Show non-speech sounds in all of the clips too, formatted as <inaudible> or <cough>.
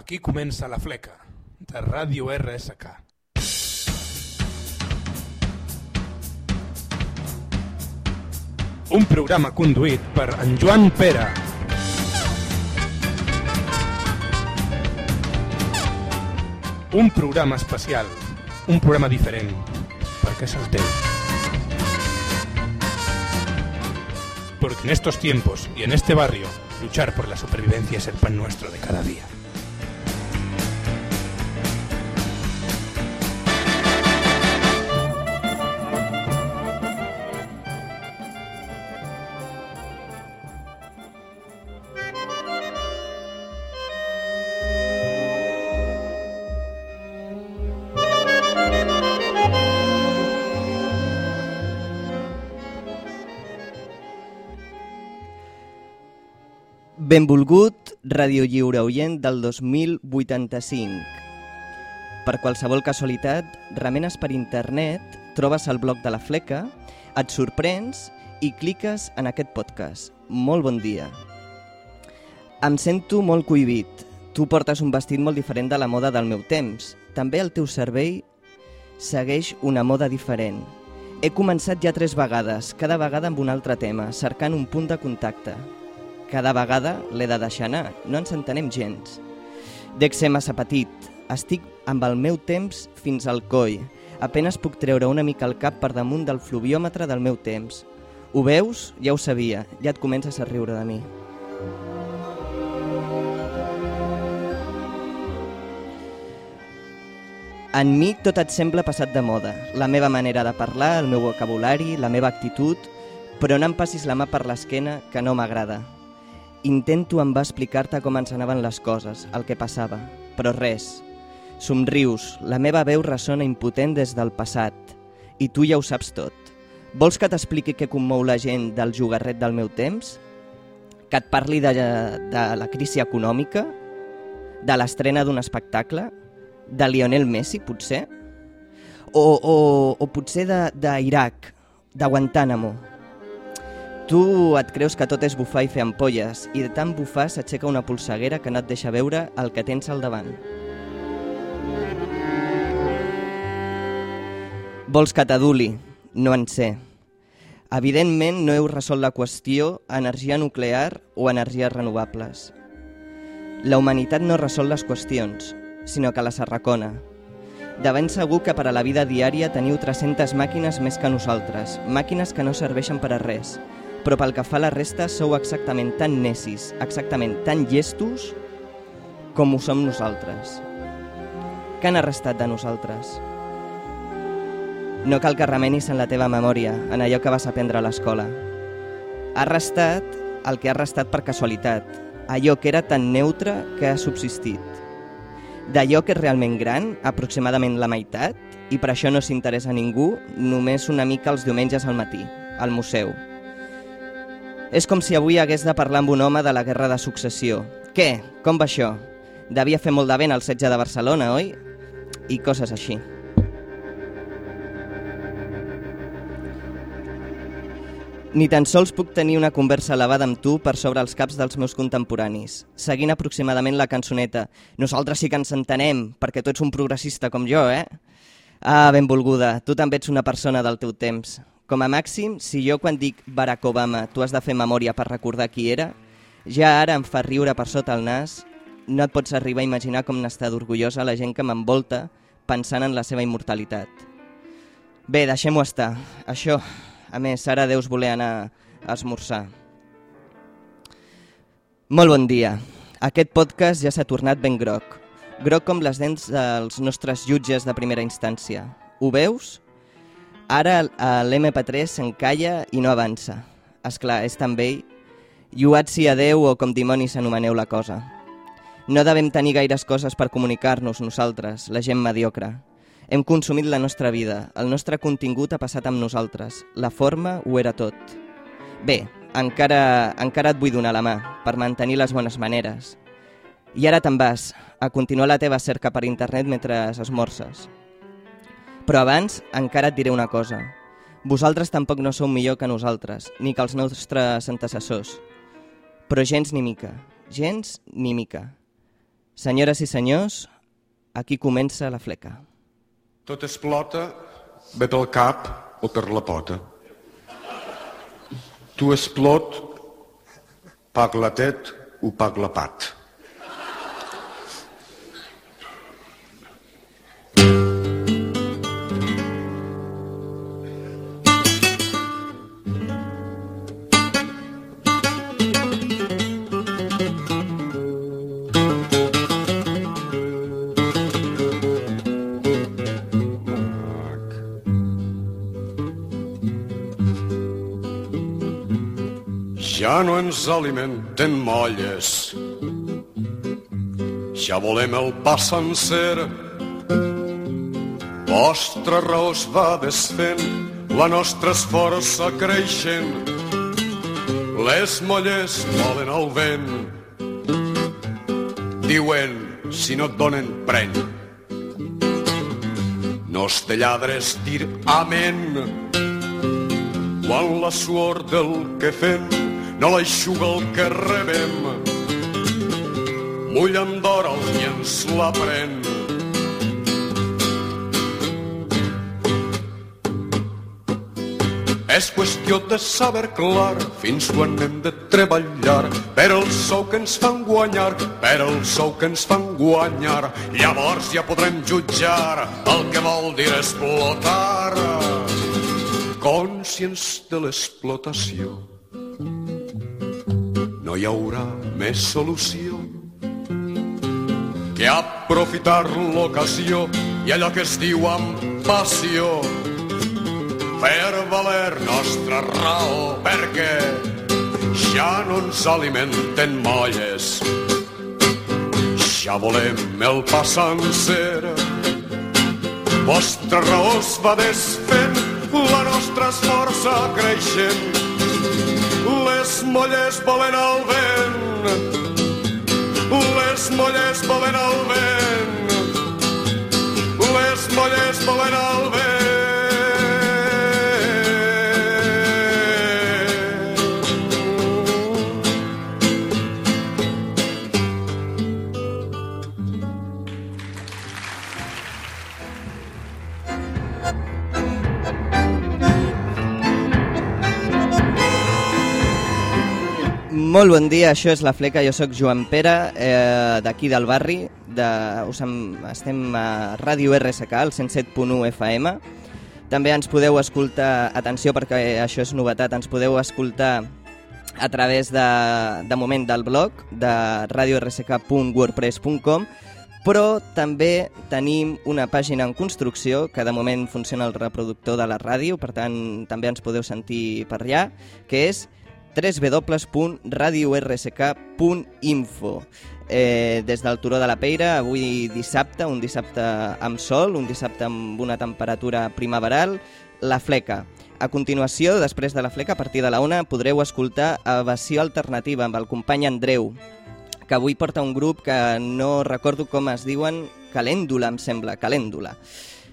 Aquí comença la fleca, de Ràdio RSK. Un programa conduït per en Pere. Un programa especial, un programa diferent, perquè és el teu. Porque en estos tiempos y en este barrio, luchar por la supervivencia es el pan nuestro de cada día. Benvolgut Radio Lliure Oient del 2085. Per qualsevol casualitat, remenes per internet, trobes el blog de la fleca, et sorprens i cliques en aquest podcast. Molt bon dia. Em sento molt cohibit. Tu portes un vestit molt diferent de la moda del meu temps. També el teu cervell segueix una moda diferent. He començat ja tres vegades, cada vegada amb un altre tema, cercant un punt de contacte. Cada vegada l'he de deixar anar, no ens entenem gens. Dec ser massa petit, estic amb el meu temps fins al coll. Apenes puc treure una mica el cap per damunt del fluviòmetre del meu temps. Ho veus? Ja ho sabia, ja et comences a riure de mi. En mi tot et sembla passat de moda. La meva manera de parlar, el meu vocabulari, la meva actitud... Però no em passis la mà per l'esquena, que no m'agrada. Intento em va explicar-te com ens anaven les coses, el que passava, però res. Somrius, la meva veu ressona impotent des del passat, i tu ja ho saps tot. Vols que t'expliqui què commou la gent del jugarret del meu temps? Que et parli de, de la crisi econòmica? De l'estrena d'un espectacle? De Lionel Messi, potser? O, o, o potser d'Iraq, de, de Guantánamo? Tu et creus que tot és bufar i fer ampolles, i de tant bufar s'aixeca una polseguera que no et deixa veure el que tens al davant. Vols que t'aduli? No en sé. Evidentment no heu resolt la qüestió energia nuclear o energies renovables. La humanitat no resol les qüestions, sinó que les arracona. De ben segur que per a la vida diària teniu 300 màquines més que nosaltres, màquines que no serveixen per a res, però pel que fa a la resta sou exactament tan necis, exactament tan llestos com ho som nosaltres. Què han arrestat de nosaltres? No cal que remenis en la teva memòria, en allò que vas aprendre a l'escola. Ha restat el que ha restat per casualitat, allò que era tan neutre que ha subsistit. D'allò que és realment gran, aproximadament la meitat, i per això no s'interessa ningú, només una mica els diumenges al matí, al museu. És com si avui hagués de parlar amb un home de la Guerra de Successió. Què? Com va això? Devia fer molt de vent el setge de Barcelona, oi? I coses així. Ni tan sols puc tenir una conversa elevada amb tu per sobre els caps dels meus contemporanis, seguint aproximadament la cançoneta. Nosaltres sí que ens entenem, perquè tu ets un progressista com jo, eh? Ah, benvolguda, tu també ets una persona del teu temps. Com a màxim, si jo quan dic Barack Obama tu has de fer memòria per recordar qui era, ja ara em fa riure per sota el nas, no et pots arribar a imaginar com n'està d'orgullosa la gent que m'envolta pensant en la seva immortalitat. Bé, deixem-ho estar. Això, a més, ara deus voler anar a esmorzar. Molt bon dia. Aquest podcast ja s'ha tornat ben groc. Groc com les dents dels nostres jutges de primera instància. Ho veus? Ara l'MP3 s'encalla i no avança. És clar, és tan vell. Lluat a Déu o com dimonis anomeneu la cosa. No devem tenir gaires coses per comunicar-nos nosaltres, la gent mediocre. Hem consumit la nostra vida, el nostre contingut ha passat amb nosaltres, la forma ho era tot. Bé, encara, encara et vull donar la mà, per mantenir les bones maneres. I ara te'n vas, a continuar la teva cerca per internet mentre esmorces. Però abans encara et diré una cosa. Vosaltres tampoc no sou millor que nosaltres, ni que els nostres antecessors. Però gens ni mica, gens ni mica. Senyores i senyors, aquí comença la fleca. Tot explota, ve pel cap o per la pota. Tu explot, pac la tet o pac la pat. Ens alimenten molles, ja volem el pa sencer. Vostra raó es va desfent, la nostra és força creixent. Les molles volen el vent. Diuen, si no et donen, pren. No es de lladres dir amén quan la suor del que fem no l'aixuga el que rebem. Mullen d'or el qui ens la pren. És qüestió de saber clar fins quan hem de treballar per el sou que ens fan guanyar, per el sou que ens fan guanyar. Llavors ja podrem jutjar el que vol dir explotar. Conscients de l'explotació no hi haurà més solució que aprofitar l'ocasió i allò que es diu amb passió. Fer valer nostra raó perquè ja no ens alimenten molles. Ja volem el pa sencer. Vostra raó es va desfent la nostra és força creixent molles volen el vent les molles volen el vent les molles volen el vent Molt bon dia, això és La Fleca, jo sóc Joan Pere, eh, d'aquí del barri, de, us em, estem a Ràdio RSK, al 107.1 FM. També ens podeu escoltar, atenció perquè això és novetat, ens podeu escoltar a través de, de moment del blog de radiorsk.wordpress.com però també tenim una pàgina en construcció que de moment funciona el reproductor de la ràdio, per tant també ens podeu sentir per allà, que és www.radiorsk.info eh, des del Turó de la Peira, avui dissabte, un dissabte amb sol, un dissabte amb una temperatura primaveral, la fleca. A continuació, després de la fleca, a partir de la una, podreu escoltar Evasió Alternativa amb el company Andreu, que avui porta un grup que no recordo com es diuen, Calèndula, em sembla, Calèndula.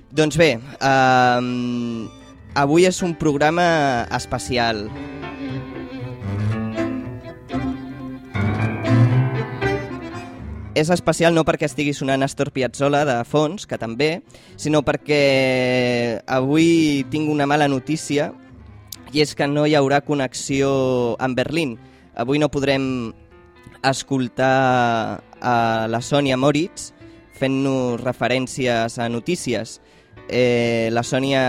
Doncs bé, eh, avui és un programa especial. És especial no perquè estigui sonant Astor Piazzolla de fons, que també, sinó perquè avui tinc una mala notícia i és que no hi haurà connexió amb Berlín. Avui no podrem escoltar a la Sònia Moritz fent-nos referències a notícies eh, la Sònia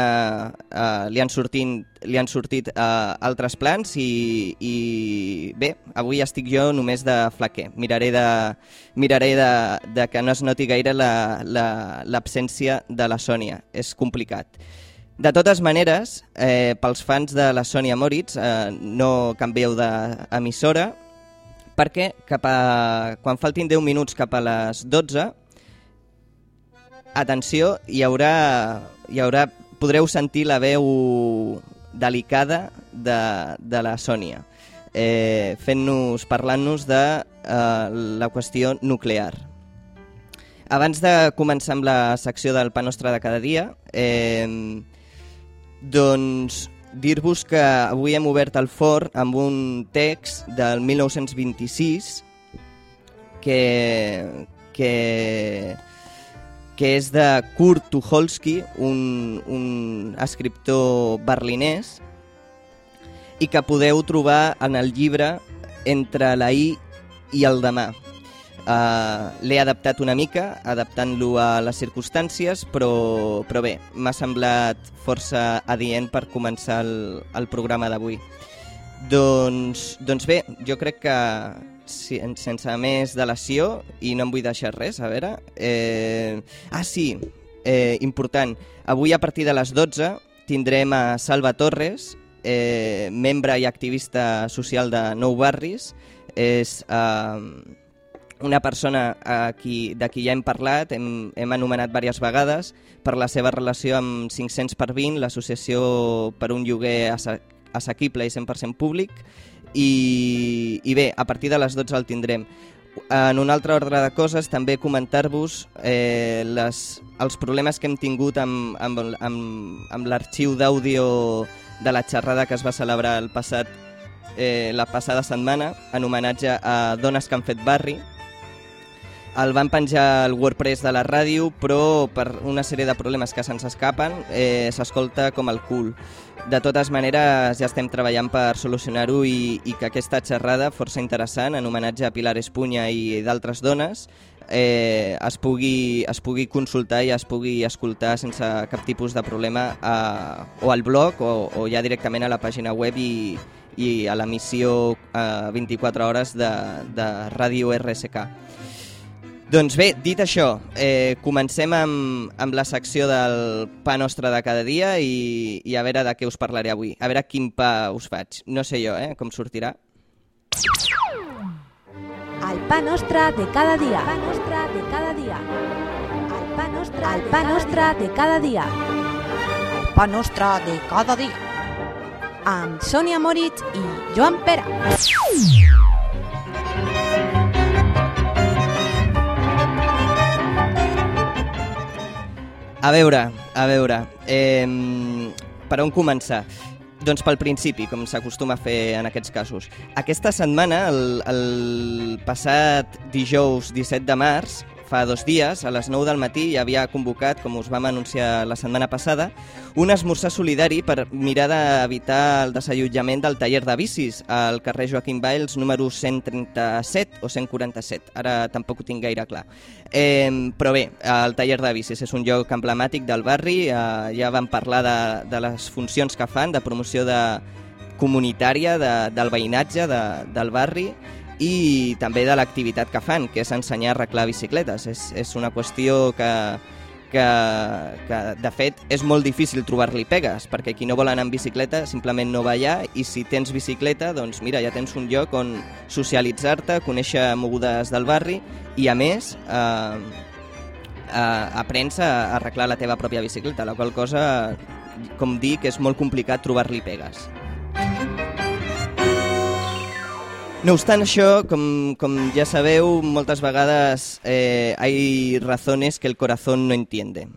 eh, li han sortit, li han sortit eh, altres plans i, i bé, avui estic jo només de flaquer. Miraré de, miraré de, de que no es noti gaire l'absència la, la, de la Sònia. És complicat. De totes maneres, eh, pels fans de la Sònia Moritz, eh, no canvieu d'emissora, perquè cap a, quan faltin 10 minuts cap a les 12 atenció, hi haurà, hi haurà, podreu sentir la veu delicada de, de la Sònia, eh, fent-nos, parlant-nos de eh, la qüestió nuclear. Abans de començar amb la secció del pa nostre de cada dia, eh, doncs dir-vos que avui hem obert el forn amb un text del 1926 que, que, que és de Kurt Tucholsky, un, un escriptor berlinès, i que podeu trobar en el llibre Entre l'ahir i el demà. Uh, L'he adaptat una mica, adaptant-lo a les circumstàncies, però, però bé, m'ha semblat força adient per començar el, el programa d'avui. Doncs, doncs bé, jo crec que si, sense més delació, i no em vull deixar res, a veure... Eh... Ah, sí, eh, important. Avui a partir de les 12 tindrem a Salva Torres, eh, membre i activista social de Nou Barris. És... Eh, una persona a qui, de qui ja hem parlat, hem, hem anomenat diverses vegades, per la seva relació amb 500 per 20, l'associació per un lloguer assequible i 100% públic, i, i bé, a partir de les 12 el tindrem. En un altre ordre de coses, també comentar-vos eh, les, els problemes que hem tingut amb, amb, amb, amb l'arxiu d'àudio de la xerrada que es va celebrar el passat, eh, la passada setmana en homenatge a dones que han fet barri, el van penjar al WordPress de la ràdio, però per una sèrie de problemes que se'ns escapen eh, s'escolta com el cul. De totes maneres, ja estem treballant per solucionar-ho i, i que aquesta xerrada, força interessant, en homenatge a Pilar Espunya i d'altres dones, eh, es, pugui, es pugui consultar i es pugui escoltar sense cap tipus de problema a, o al blog o, o ja directament a la pàgina web i, i a l'emissió a 24 hores de, de Ràdio RSK. Doncs bé, dit això, eh, comencem amb, amb la secció del pa nostre de cada dia i, i a veure de què us parlaré avui. A veure quin pa us faig. No sé jo, eh, com sortirà. El pa nostre de cada dia. El pa nostre de cada dia. El pa nostre, el pa nostre de cada dia. El pa nostre de cada dia. Amb Sònia Moritz i Joan Pera. A veure, a veure, eh, per on començar? Doncs pel principi, com s'acostuma a fer en aquests casos. Aquesta setmana, el, el passat dijous 17 de març, fa dos dies, a les 9 del matí, ja havia convocat, com us vam anunciar la setmana passada, un esmorzar solidari per mirar d'evitar el desallotjament del taller de bicis al carrer Joaquim Valls número 137 o 147. Ara tampoc ho tinc gaire clar. Eh, però bé, el taller de bicis és un lloc emblemàtic del barri, eh, ja vam parlar de, de les funcions que fan, de promoció de comunitària de, del veïnatge de, del barri i també de l'activitat que fan, que és ensenyar a arreglar bicicletes. És, és una qüestió que, que, que, de fet, és molt difícil trobar-li pegues, perquè qui no vol anar en bicicleta simplement no va allà, i si tens bicicleta, doncs mira, ja tens un lloc on socialitzar-te, conèixer mogudes del barri, i a més, eh, eh, aprens a arreglar la teva pròpia bicicleta, la qual cosa, com dic, és molt complicat trobar-li pegues. No obstant això, com, com ja sabeu, moltes vegades eh, hay razones que el corazón no entiende.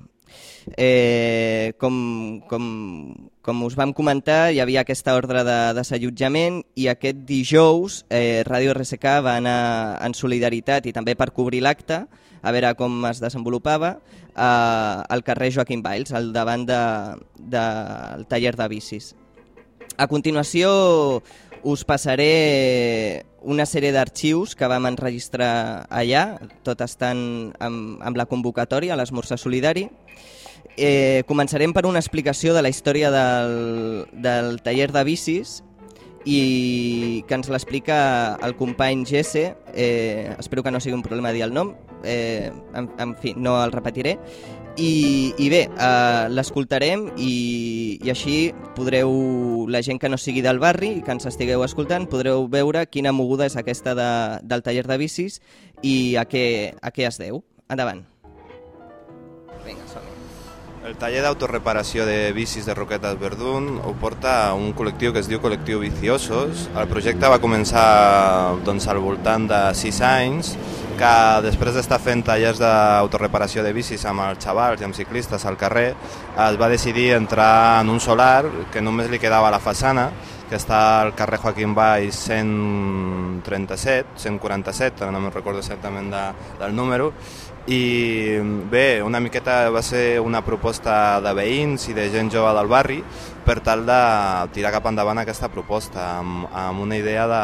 Eh, com, com, com us vam comentar, hi havia aquesta ordre de desallotjament i aquest dijous eh, Ràdio RSK va anar en solidaritat i també per cobrir l'acte, a veure com es desenvolupava, eh, al carrer Joaquim Valls, al davant del de, de, taller de bicis. A continuació us passaré una sèrie d'arxius que vam enregistrar allà, tot estan amb, amb la convocatòria a l'esmorzar solidari. Eh, començarem per una explicació de la història del, del taller de bicis i que ens l'explica el company Jesse, eh, espero que no sigui un problema dir el nom, eh, en, en fi, no el repetiré, i, i bé, eh, l'escoltarem i, i així podreu, la gent que no sigui del barri i que ens estigueu escoltant, podreu veure quina moguda és aquesta de, del taller de bicis i a què, a què es deu. Endavant. Vinga, som -hi. El taller d'autoreparació de bicis de Roquetes Verdun ho porta un col·lectiu que es diu Col·lectiu Viciosos. El projecte va començar doncs, al voltant de 6 anys que després d'estar fent tallers d'autoreparació de bicis amb els xavals i amb ciclistes al carrer, es va decidir entrar en un solar que només li quedava la façana, que està al carrer Joaquim Valls 137, 147, ara no me'n recordo exactament de, del número, i bé, una miqueta va ser una proposta de veïns i de gent jove del barri per tal de tirar cap endavant aquesta proposta amb, amb una idea de,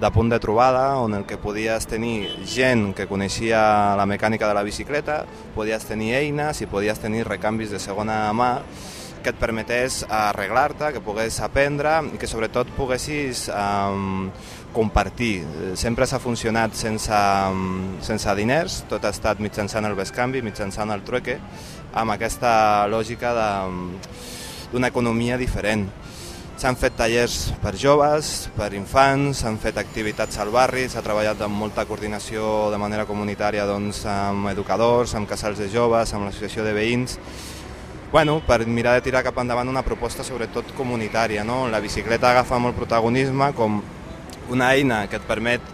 de punt de trobada on el que podies tenir gent que coneixia la mecànica de la bicicleta, podies tenir eines i podies tenir recanvis de segona mà que et permetés arreglar-te, que pogués aprendre i que sobretot poguessis um, compartir. Sempre s'ha funcionat sense, sense diners, tot ha estat mitjançant el bescanvi, mitjançant el trueque, amb aquesta lògica d'una economia diferent. S'han fet tallers per joves, per infants, s'han fet activitats al barri, s'ha treballat amb molta coordinació de manera comunitària doncs, amb educadors, amb casals de joves, amb l'associació de veïns, bueno, per mirar de tirar cap endavant una proposta sobretot comunitària. No? La bicicleta agafa molt protagonisme com una eina que et permet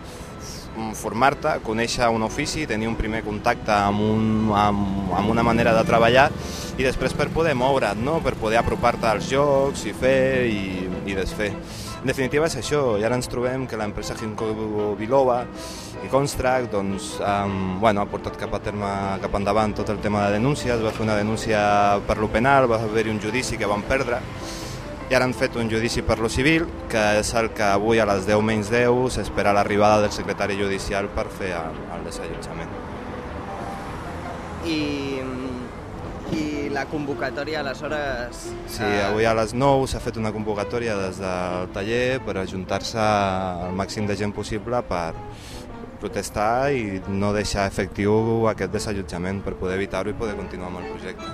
formar-te, conèixer un ofici, tenir un primer contacte amb, un, amb, amb una manera de treballar i després per poder moure't, no? per poder apropar-te als jocs i fer i, i desfer. En definitiva és això, i ara ens trobem que l'empresa Ginkgo Biloba i Construct doncs, um, bueno, ha portat cap a terme cap endavant tot el tema de denúncies, va fer una denúncia per lo penal, va haver-hi un judici que van perdre i ara han fet un judici per lo civil, que és el que avui a les 10 menys 10 s'espera l'arribada del secretari judicial per fer el, el desallotjament. I, I la convocatòria aleshores... Sí, avui a les 9 s'ha fet una convocatòria des del taller per ajuntar-se al màxim de gent possible per protestar i no deixar efectiu aquest desallotjament per poder evitar-ho i poder continuar amb el projecte.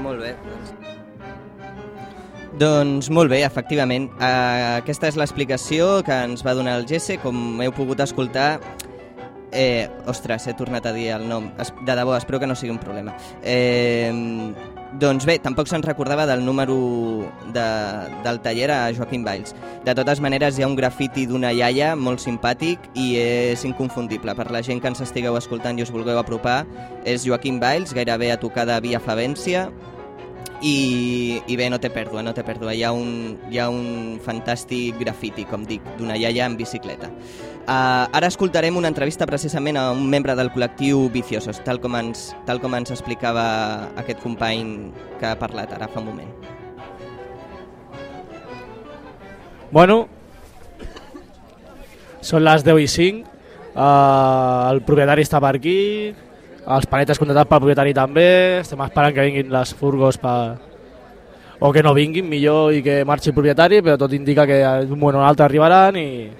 Molt bé. Doncs... Doncs molt bé, efectivament. Uh, aquesta és l'explicació que ens va donar el Gesse. Com heu pogut escoltar, eh, ostres, he tornat a dir el nom. De debò, espero que no sigui un problema. Eh, doncs bé, tampoc se'n recordava del número de, del taller a Joaquim Valls. De totes maneres, hi ha un grafiti d'una iaia molt simpàtic i és inconfundible. Per la gent que ens estigueu escoltant i us vulgueu apropar, és Joaquim Valls, gairebé a tocar de Via Favència, i, i bé, no té pèrdua, no té pèrdua. Hi ha un, hi ha un fantàstic grafiti, com dic, d'una iaia en bicicleta. Uh, ara escoltarem una entrevista precisament a un membre del col·lectiu Viciosos, tal com ens, tal com ens explicava aquest company que ha parlat ara fa un moment. Bueno, són les 10 i 5, uh, el propietari està per aquí, els paletes contratats pel propietari també, estem esperant que vinguin les furgos per... o que no vinguin, millor, i que marxi el propietari, però tot indica que d'un moment o un altre arribaran i,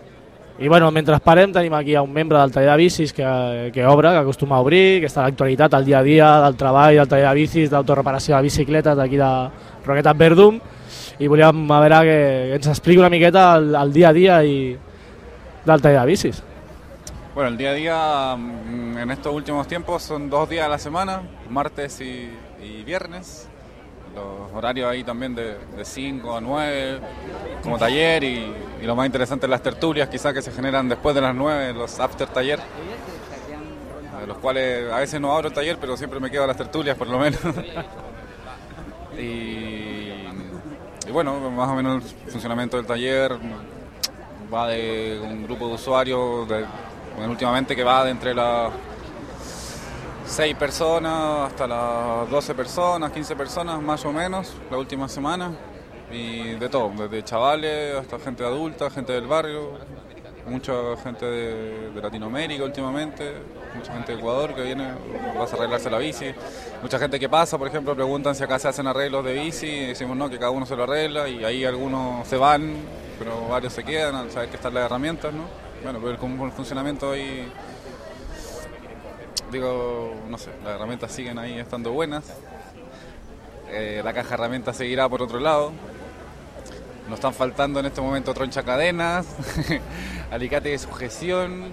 i bueno, mentre esperem tenim aquí un membre del taller de bicis que, que obre, que acostuma a obrir, que està a l'actualitat, al dia a dia, del treball, del taller de bicis, d'autoreparació de bicicletes d'aquí de Roquetes Verdum, i volíem a veure que ens expliqui una miqueta el, el dia a dia i del taller de bicis. Bueno, el día a día mm, en estos últimos tiempos son dos días a la semana, martes y, viernes. Los horarios ahí también de, 5 a 9 como taller y, lo más interesante es las tertulias quizás que se generan después de las 9, los after taller. Los cuales a veces no abro el taller, pero siempre me quedo a las tertulias por lo menos. <laughs> y, y bueno, más o menos el funcionamiento del taller va de un grupo de usuarios de últimamente que va de entre las 6 personas hasta las 12 personas, 15 personas más o menos, la última semana. Y de todo, desde chavales hasta gente adulta, gente del barrio, mucha gente de, Latinoamérica últimamente, mucha gente de Ecuador que viene, vas a arreglarse la bici, mucha gente que pasa, por ejemplo, preguntan si acá se hacen arreglos de bici, y decimos no, que cada uno se lo arregla y ahí algunos se van, pero varios se quedan al saber que están las herramientas, ¿no? Bueno, pero como el funcionamiento ahí, digo, no sé, las herramientas siguen ahí estando buenas. Eh, la caja de herramientas seguirá por otro lado. Nos están faltando en este momento troncha cadenas, <laughs> alicate de sujeción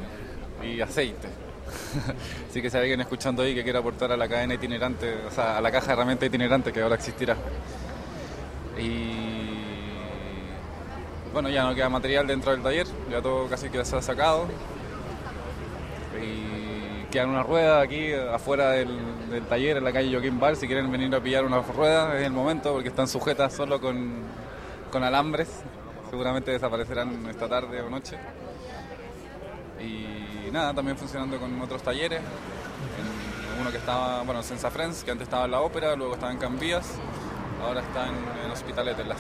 y aceite. <laughs> Así que si hay alguien escuchando ahí que quiera aportar a la cadena itinerante, o sea, a la caja de herramientas itinerante que ahora existirá. Y bueno, ya no queda material dentro del taller, ya todo casi que se ha sacado. Y quedan una rueda aquí afuera del, taller en la calle Joaquín Bar. Si quieren venir a pillar una rueda es el momento porque están sujetas solo con, alambres. Seguramente desaparecerán esta tarde o noche. Y nada, también funcionando con otros talleres. Uno que estaba, bueno, Sensa Friends, que antes estaba en la ópera, luego estaba en Cambías, ahora está en, en Hospitalet, en La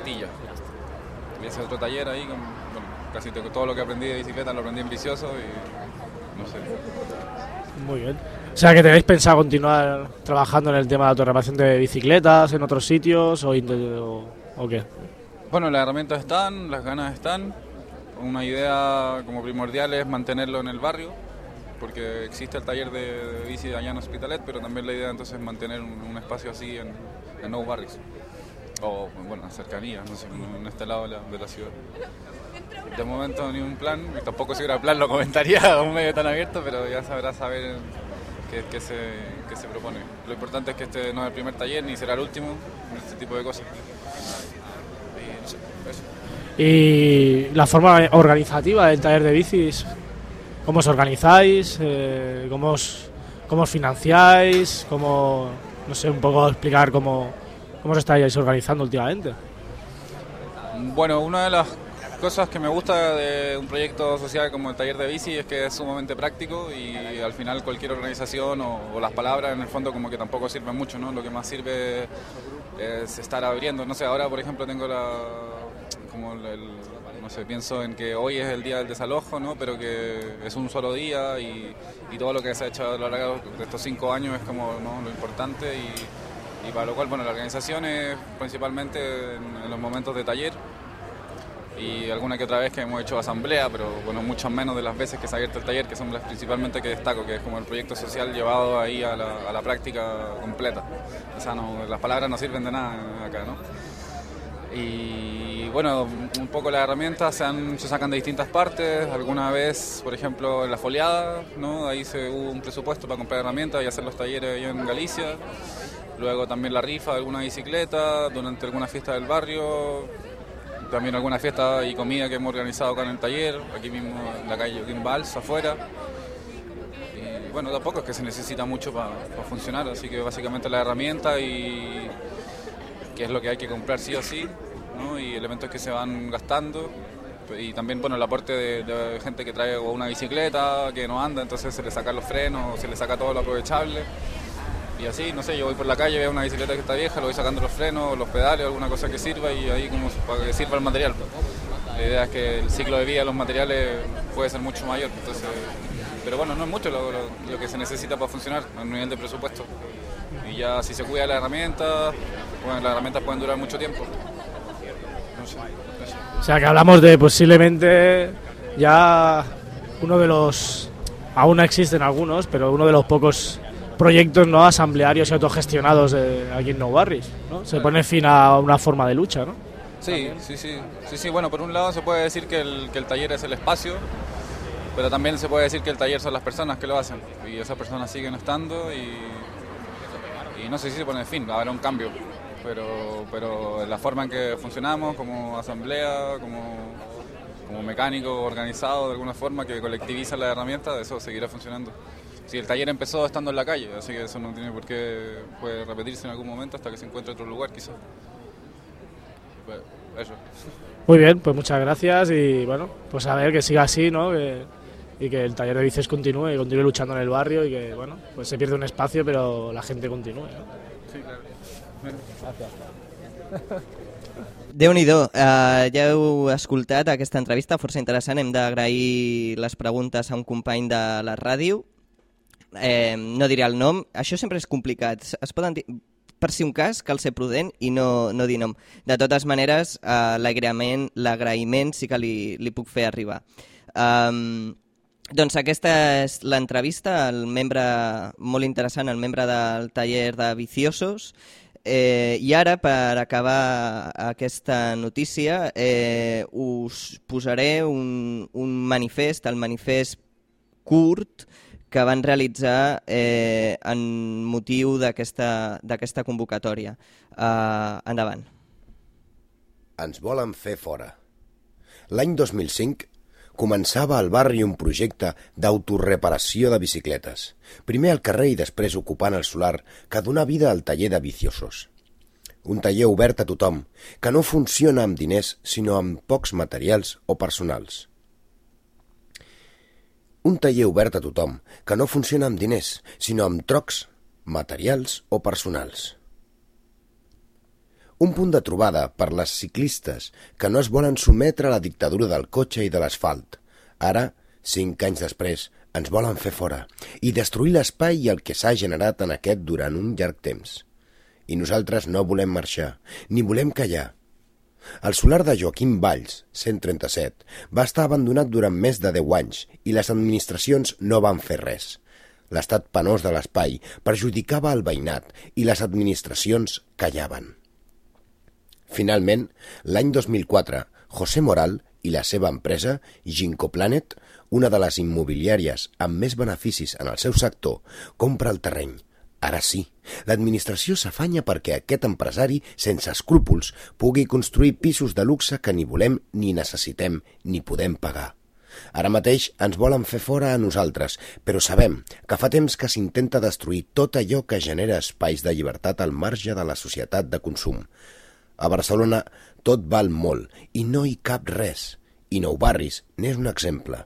Ese otro taller ahí, con, bueno, casi to- todo lo que aprendí de bicicleta lo aprendí en vicioso y no sé. Muy bien. O sea, que tenéis pensado continuar trabajando en el tema de autorreparación de bicicletas en otros sitios o, o, o qué? Bueno, las herramientas están, las ganas están. Una idea como primordial es mantenerlo en el barrio, porque existe el taller de, de bici allá en Hospitalet, pero también la idea entonces es mantener un, un espacio así en, en nuevos barrios. O, bueno, en cercanía, no sé, en este lado de la, de la ciudad. De momento ni un plan, tampoco si hubiera plan lo comentaría <laughs> a un medio tan abierto, pero ya sabrá saber qué, qué se, qué se propone. Lo importante es que este no es el primer taller ni será el último, este tipo de cosas. Y no sé. Y la forma organizativa del taller de bicis, ¿cómo os organizáis? Eh, ¿cómo, os, ¿Cómo os financiáis? ¿Cómo, no sé, un poco explicar cómo, cómo os estáis organizando últimamente? Bueno, una de las cosas que me gusta de un proyecto social como el taller de bici es que es sumamente práctico y al final cualquier organización o, o las palabras en el fondo como que tampoco sirven mucho, ¿no? Lo que más sirve es estar abriendo. No sé, ahora por ejemplo tengo la como el, el- no sé, pienso en que hoy es el día del desalojo, ¿no? Pero que es un solo día y, y todo lo que se ha hecho a lo largo de estos cinco años es como ¿no? lo importante y, y para lo cual, bueno, la organización es principalmente en, los momentos de taller y alguna que otra vez que hemos hecho asamblea, pero bueno, muchas menos de las veces que se ha abierto el taller, que son las principalmente que destaco, que es como el proyecto social llevado ahí a la, práctica completa. O sea, no, las palabras no sirven de nada acá, ¿no? Y bueno, un poco las herramientas se, sacan de distintas partes. Alguna vez, por ejemplo, en la foliada, ¿no? ahí se hubo un presupuesto para comprar herramientas y hacer los talleres allá en Galicia. Luego también la rifa de alguna bicicleta, durante alguna fiesta del barrio, también alguna fiesta y comida que hemos organizado acá en el taller, aquí mismo en la calle Joaquín Valls, afuera. Y bueno, tampoco es que se necesita mucho para funcionar, así que básicamente la herramienta y que es lo que hay que comprar sí o sí, ¿no? y elementos que se van gastando. Y también bueno, el aporte de, gente que trae una bicicleta que no anda, entonces se le sacan los frenos, se le saca todo lo aprovechable. Y así, no sé, yo voy por la calle, veo una bicicleta que está vieja, le voy sacando los frenos, los pedales, alguna cosa que sirva y ahí como para que sirva el material. La idea es que el ciclo de vida de los materiales puede ser mucho mayor. Entonces, pero bueno, no es mucho lo, lo- lo que se necesita para funcionar a nivel de presupuesto. Y ya si se cuida la herramienta, bueno, las herramientas pueden durar mucho tiempo. No sé, eso. O sea, que hablamos de posiblemente ya uno de los, aún no existen algunos, pero uno de los pocos proyectos no asamblearios y autogestionados de aquí en Nou Barris, ¿no? Se pone fin a una forma de lucha, ¿no? Sí, sí, sí, sí, sí. Bueno, por un lado se puede decir que el, que el taller es el espacio, pero también se puede decir que el taller son las personas que lo hacen y esas personas siguen estando y, y no sé si se pone fin, haber un cambio, pero, pero la forma en que funcionamos como asamblea, como, como mecánico organizado de alguna forma que colectiviza las herramientas, eso seguirá funcionando. Si el taller empezó estando en la calle, así que eso no tiene por qué puede repetirse en algún momento hasta que se encuentre otro lugar quizás. Pues, eso. Muy bien, pues muchas gracias y bueno, pues a ver que siga así, ¿no? Que- y que el taller de bicis continúe y continúe luchando en el barrio y que, bueno, pues se pierde un espacio, pero la gente continúe, ¿no? Sí, claro. <laughs> Déu-n'hi-do, uh, ja heu escoltat aquesta entrevista, força interessant. Hem d'agrair les preguntes a un company de la ràdio. Eh, no diré el nom, això sempre és complicat. Es poden dir, per si un cas, cal ser prudent i no, no dir nom. De totes maneres, uh, l'agraïment sí que li, li puc fer arribar. Um, doncs aquesta és l'entrevista al membre molt interessant, el membre del taller de Viciosos. Eh, I ara, per acabar aquesta notícia, eh, us posaré un, un manifest, el manifest curt que van realitzar eh, en motiu d'aquesta convocatòria. Uh, endavant. Ens volen fer fora. L'any 2005, començava al barri un projecte d'autoreparació de bicicletes. Primer al carrer i després ocupant el solar que donà vida al taller de viciosos. Un taller obert a tothom, que no funciona amb diners, sinó amb pocs materials o personals. Un taller obert a tothom, que no funciona amb diners, sinó amb trocs, materials o personals. Un punt de trobada per les ciclistes que no es volen sometre a la dictadura del cotxe i de l'asfalt. Ara, cinc anys després, ens volen fer fora i destruir l'espai i el que s'ha generat en aquest durant un llarg temps. I nosaltres no volem marxar, ni volem callar. El solar de Joaquim Valls, 137, va estar abandonat durant més de 10 anys i les administracions no van fer res. L'estat penós de l'espai perjudicava el veïnat i les administracions callaven. Finalment, l'any 2004, José Moral i la seva empresa, Ginkgo Planet, una de les immobiliàries amb més beneficis en el seu sector, compra el terreny. Ara sí, l'administració s'afanya perquè aquest empresari, sense escrúpols, pugui construir pisos de luxe que ni volem ni necessitem ni podem pagar. Ara mateix ens volen fer fora a nosaltres, però sabem que fa temps que s'intenta destruir tot allò que genera espais de llibertat al marge de la societat de consum. A Barcelona tot val molt i no hi cap res, i Nou Barris n'és un exemple.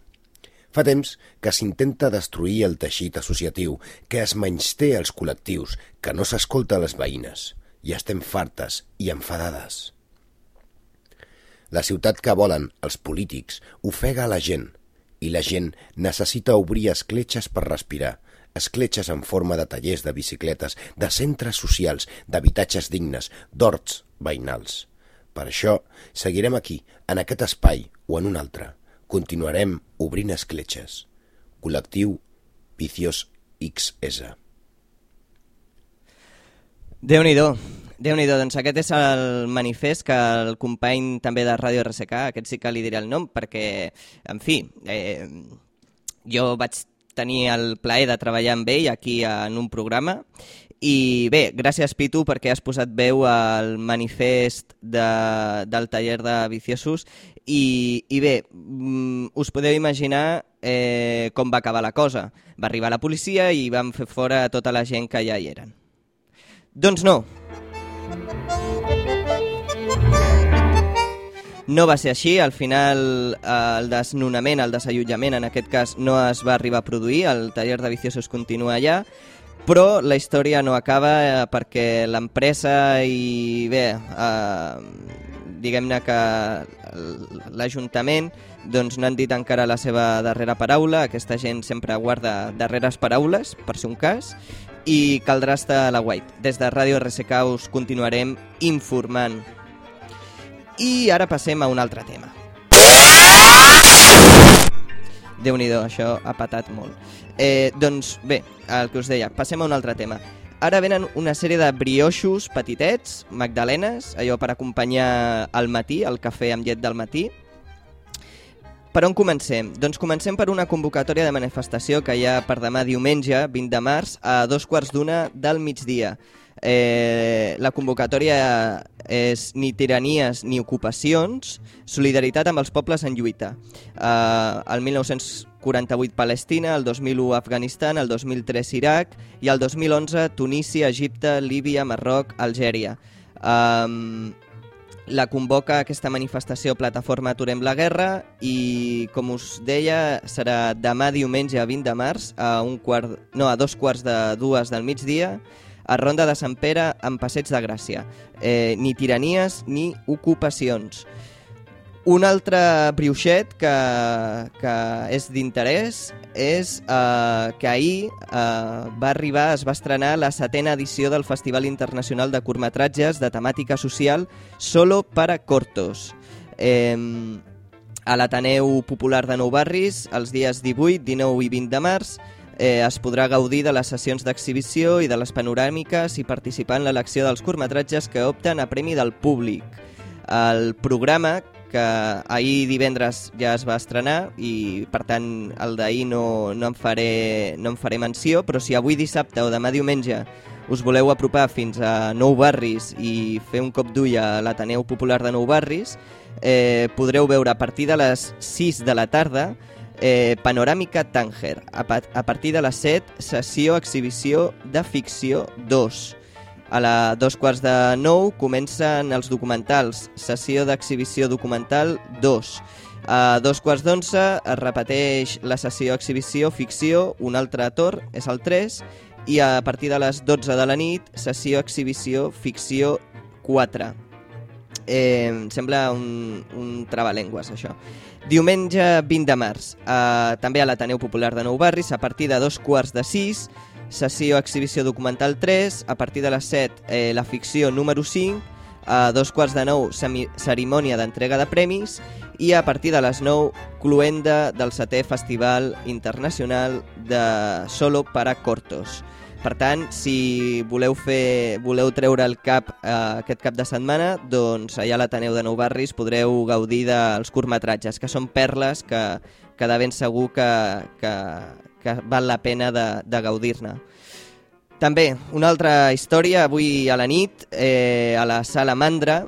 Fa temps que s'intenta destruir el teixit associatiu, que es menysté els col·lectius, que no s'escolta les veïnes. I estem fartes i enfadades. La ciutat que volen els polítics ofega la gent, i la gent necessita obrir escletxes per respirar, escletxes en forma de tallers de bicicletes, de centres socials, d'habitatges dignes, d'horts veïnals. Per això, seguirem aquí, en aquest espai o en un altre. Continuarem obrint escletxes. Col·lectiu Viciós XS. Déu-n'hi-do. déu nhi doncs aquest és el manifest que el company també de Ràdio RSK, aquest sí que li diré el nom, perquè, en fi, eh, jo vaig tenir el plaer de treballar amb ell aquí en un programa i bé, gràcies Pitu perquè has posat veu al manifest de, del taller de viciosos i, i bé, mm, us podeu imaginar eh, com va acabar la cosa. Va arribar la policia i van fer fora tota la gent que ja hi eren. Doncs no. No va ser així, al final eh, el desnonament, el desallotjament en aquest cas no es va arribar a produir, el taller de viciosos continua allà, però la història no acaba eh, perquè l'empresa i bé, eh, diguem-ne que l'Ajuntament doncs, no han dit encara la seva darrera paraula, aquesta gent sempre guarda darreres paraules, per si un cas, i caldrà estar a la white. Des de Ràdio RSK us continuarem informant. I ara passem a un altre tema. déu nhi això ha patat molt. Eh, doncs bé, el que us deia, passem a un altre tema. Ara venen una sèrie de brioixos petitets, magdalenes, allò per acompanyar al matí, el cafè amb llet del matí. Per on comencem? Doncs comencem per una convocatòria de manifestació que hi ha per demà diumenge, 20 de març, a dos quarts d'una del migdia. Eh, la convocatòria és ni tiranies ni ocupacions, solidaritat amb els pobles en lluita. Eh, el 1948 Palestina, el 2001 Afganistan, el 2003 Iraq i el 2011 Tunísia, Egipte, Líbia, Marroc, Algèria. Eh, la convoca aquesta manifestació Plataforma Aturem la Guerra i, com us deia, serà demà diumenge 20 de març a, un quart, no, a dos quarts de dues del migdia a Ronda de Sant Pere amb Passeig de Gràcia. Eh, ni tiranies ni ocupacions. Un altre brioixet que, que és d'interès és eh, que ahir eh, va arribar, es va estrenar la setena edició del Festival Internacional de Curtmetratges de temàtica social Solo para Cortos. Eh, a l'Ateneu Popular de Nou Barris, els dies 18, 19 i 20 de març, eh, es podrà gaudir de les sessions d'exhibició i de les panoràmiques i participar en l'elecció dels curtmetratges que opten a Premi del Públic. El programa que ahir divendres ja es va estrenar i per tant el d'ahir no, no, en faré, no en faré menció, però si avui dissabte o demà diumenge us voleu apropar fins a Nou Barris i fer un cop d'ull a l'Ateneu Popular de Nou Barris, eh, podreu veure a partir de les 6 de la tarda eh, Panoràmica Tanger. A, pa a partir de les 7, sessió exhibició de ficció 2. A la dos quarts de nou comencen els documentals, sessió d'exhibició documental 2. A dos quarts d'onze es repeteix la sessió exhibició ficció, un altre torn, és el 3, i a partir de les 12 de la nit, sessió exhibició ficció 4. Eh, em sembla un, un trabalengües, això. Diumenge 20 de març, eh, també a l'Ateneu Popular de Nou Barris, a partir de dos quarts de sis, sessió exhibició documental 3, a partir de les 7, eh, la ficció número 5, a dos quarts de nou, cerimònia d'entrega de premis, i a partir de les 9, cluenda del setè Festival Internacional de Solo para Cortos. Per tant, si voleu fer, voleu treure el cap eh, aquest cap de setmana, doncs allà a l'Ateneu de Nou Barris podreu gaudir dels curtmetratges, que són perles que, que de ben segur que, que, que val la pena de, de gaudir-ne. També, una altra història, avui a la nit, eh, a la Sala Mandra,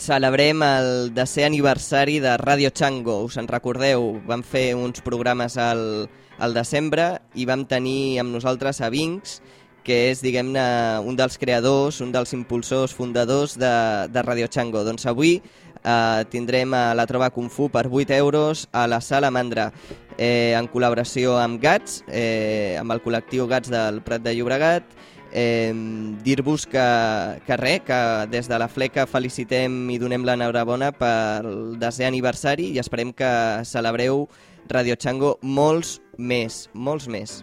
celebrem el desè aniversari de Radio Chango. Us en recordeu? Vam fer uns programes al, al desembre i vam tenir amb nosaltres a Vincs, que és, diguem-ne, un dels creadors, un dels impulsors, fundadors de, de Radio Chango. Doncs avui eh, tindrem a la Trova Kung Fu per 8 euros a la Sala Mandra, eh, en col·laboració amb GATS, eh, amb el col·lectiu GATS del Prat de Llobregat, eh, dir-vos que, que res, que des de la fleca felicitem i donem l'enhorabona pel desè aniversari i esperem que celebreu Radio Chango molts més, molts més.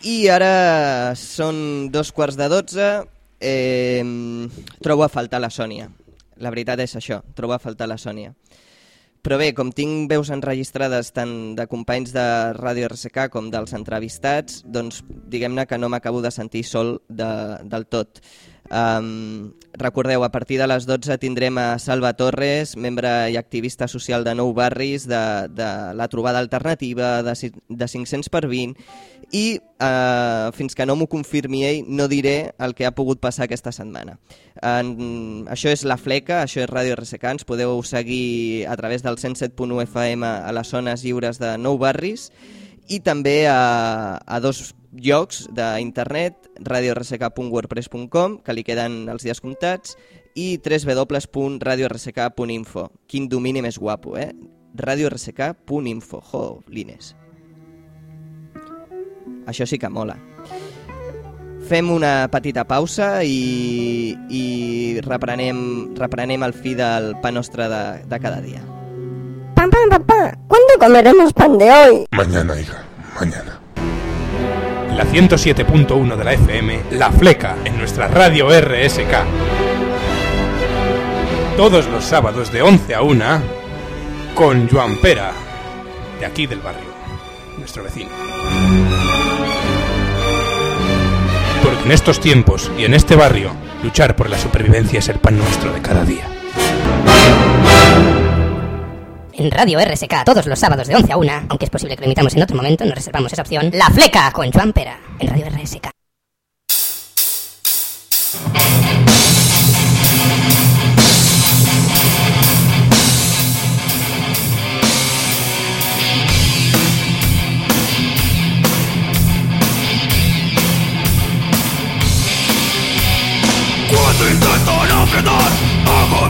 I ara són dos quarts de dotze, eh, trobo a faltar la Sònia. La veritat és això, trobo a faltar la Sònia. Però bé, com tinc veus enregistrades tant de companys de Ràdio RSK com dels entrevistats, doncs diguem-ne que no m'acabo de sentir sol de, del tot. Um, recordeu, a partir de les 12 tindrem a Salva Torres, membre i activista social de Nou Barris, de, de la trobada alternativa, de, de 500 per 20, i uh, fins que no m'ho confirmi ell no diré el que ha pogut passar aquesta setmana. En, això és La Fleca, això és Ràdio RSK, ens podeu seguir a través del 107.1 FM a les zones lliures de Nou Barris i també a, a dos llocs d'internet, radiorsk.wordpress.com, que li queden els dies comptats, i www.radiorsk.info. Quin domini més guapo, eh? radiorsk.info. Jo, lines. Això sí que mola. Fem una petita pausa i, i reprenem, reprenem el fi del pa nostre de, de cada dia. Papá, papá, ¿cuándo comeremos pan de hoy? Mañana, hija, mañana. La 107.1 de la FM, La Fleca, en nuestra radio RSK. Todos los sábados de 11 a 1, con Joan Pera, de aquí del barrio, nuestro vecino. Porque en estos tiempos y en este barrio, luchar por la supervivencia es el pan nuestro de cada día. En Radio RSK, todos los sábados de 11 a 1, aunque es posible que lo emitamos en otro momento, nos reservamos esa opción. La Fleca con Joan Pera, en Radio RSK.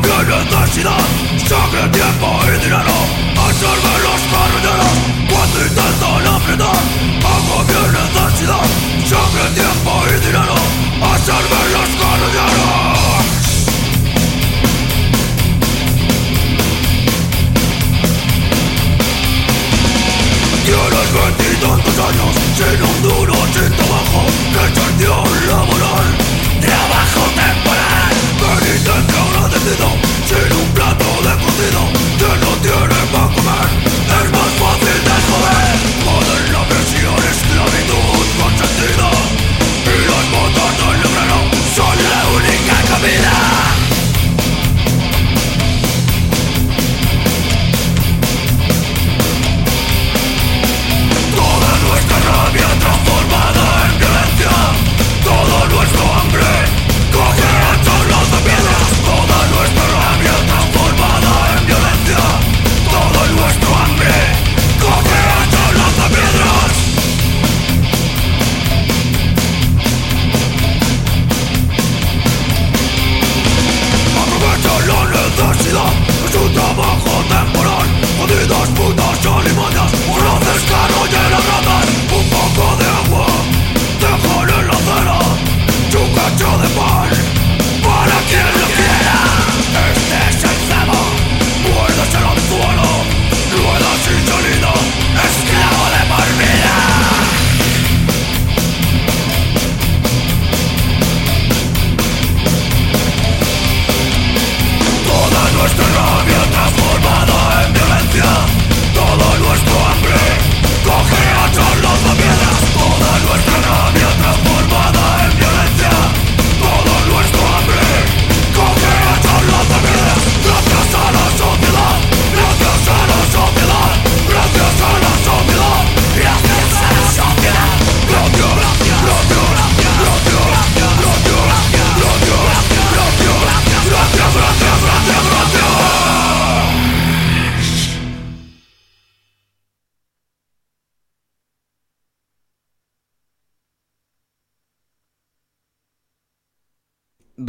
Agobio y necesidad Sangre, tiempo y dinero Hacerme los carreteros Cuando intentan apretar agobio y necesidad Sangre, tiempo y dinero Hacerme los carreteros Tienes veintitantos años sin un duro, sin trabajo, deserción laboral, Penitencia agradecido, sin un plato de cocido, que no tiene para comer.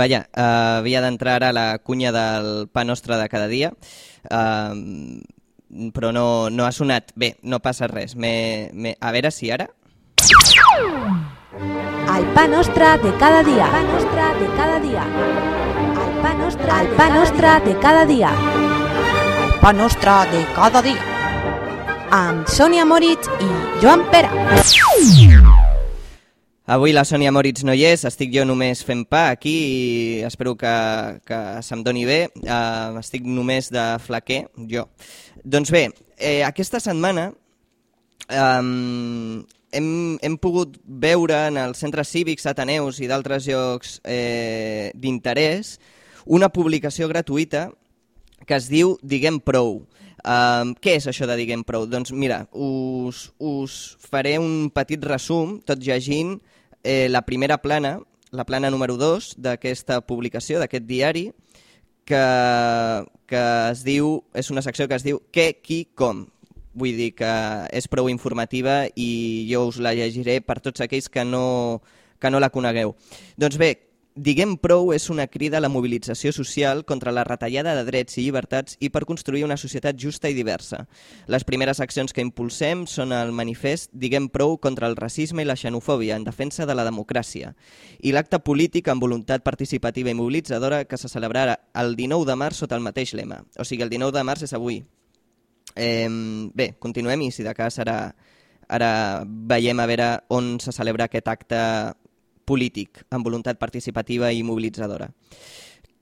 Vaja, uh, havia d'entrar ara a la cunya del pa nostre de cada dia, uh, però no, no ha sonat. Bé, no passa res. Me, me... A veure si ara... El pa nostre de cada dia. El pa nostre de cada dia. El pa nostre, el pa nostre de cada dia. El pa nostre de cada dia. Amb Sònia Moritz i Joan Pera. Avui la Sònia Moritz no hi és, estic jo només fent pa aquí i espero que, que se'm doni bé. Uh, estic només de flaquer, jo. Doncs bé, eh, aquesta setmana um, hem, hem pogut veure en els centres cívics, ateneus i d'altres llocs eh, d'interès una publicació gratuïta que es diu Diguem Prou. Um, què és això de Diguem Prou? Doncs mira, us, us faré un petit resum, tot llegint eh, la primera plana, la plana número 2 d'aquesta publicació, d'aquest diari, que, que es diu, és una secció que es diu Què, qui, com. Vull dir que és prou informativa i jo us la llegiré per tots aquells que no, que no la conegueu. Doncs bé, Diguem prou és una crida a la mobilització social contra la retallada de drets i llibertats i per construir una societat justa i diversa. Les primeres accions que impulsem són el manifest Diguem prou contra el racisme i la xenofòbia en defensa de la democràcia i l'acte polític amb voluntat participativa i mobilitzadora que se celebrarà el 19 de març sota el mateix lema. O sigui, el 19 de març és avui. Eh, bé, continuem i si de cas ara, ara veiem a veure on se celebra aquest acte polític, amb voluntat participativa i mobilitzadora.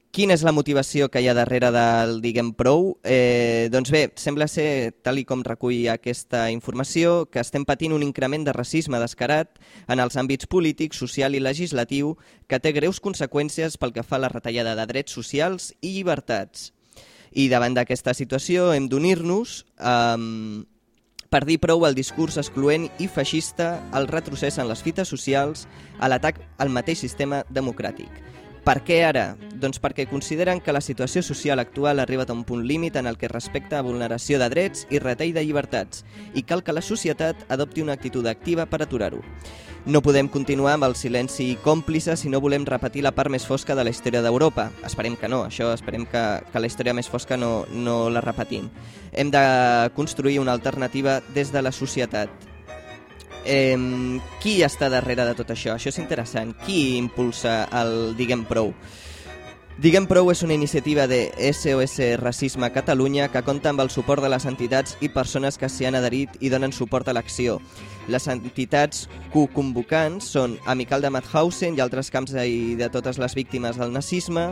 Quina és la motivació que hi ha darrere del Diguem Prou? Eh, doncs bé, sembla ser, tal i com recull aquesta informació, que estem patint un increment de racisme descarat en els àmbits polític, social i legislatiu que té greus conseqüències pel que fa a la retallada de drets socials i llibertats. I davant d'aquesta situació hem d'unir-nos eh, per dir prou al discurs excloent i feixista, al retrocés en les fites socials, a l'atac al mateix sistema democràtic. Per què ara? Doncs perquè consideren que la situació social actual ha arribat a un punt límit en el que respecta a vulneració de drets i retall de llibertats i cal que la societat adopti una actitud activa per aturar-ho. No podem continuar amb el silenci còmplice si no volem repetir la part més fosca de la història d'Europa. Esperem que no, això esperem que, que la història més fosca no, no la repetim. Hem de construir una alternativa des de la societat. Eh, qui està darrere de tot això? Això és interessant. Qui impulsa el Diguem Prou? Diguem Prou és una iniciativa de SOS Racisme Catalunya que compta amb el suport de les entitats i persones que s'hi han adherit i donen suport a l'acció. Les entitats co-convocants són Amical de Mauthausen i altres camps de totes les víctimes del nazisme,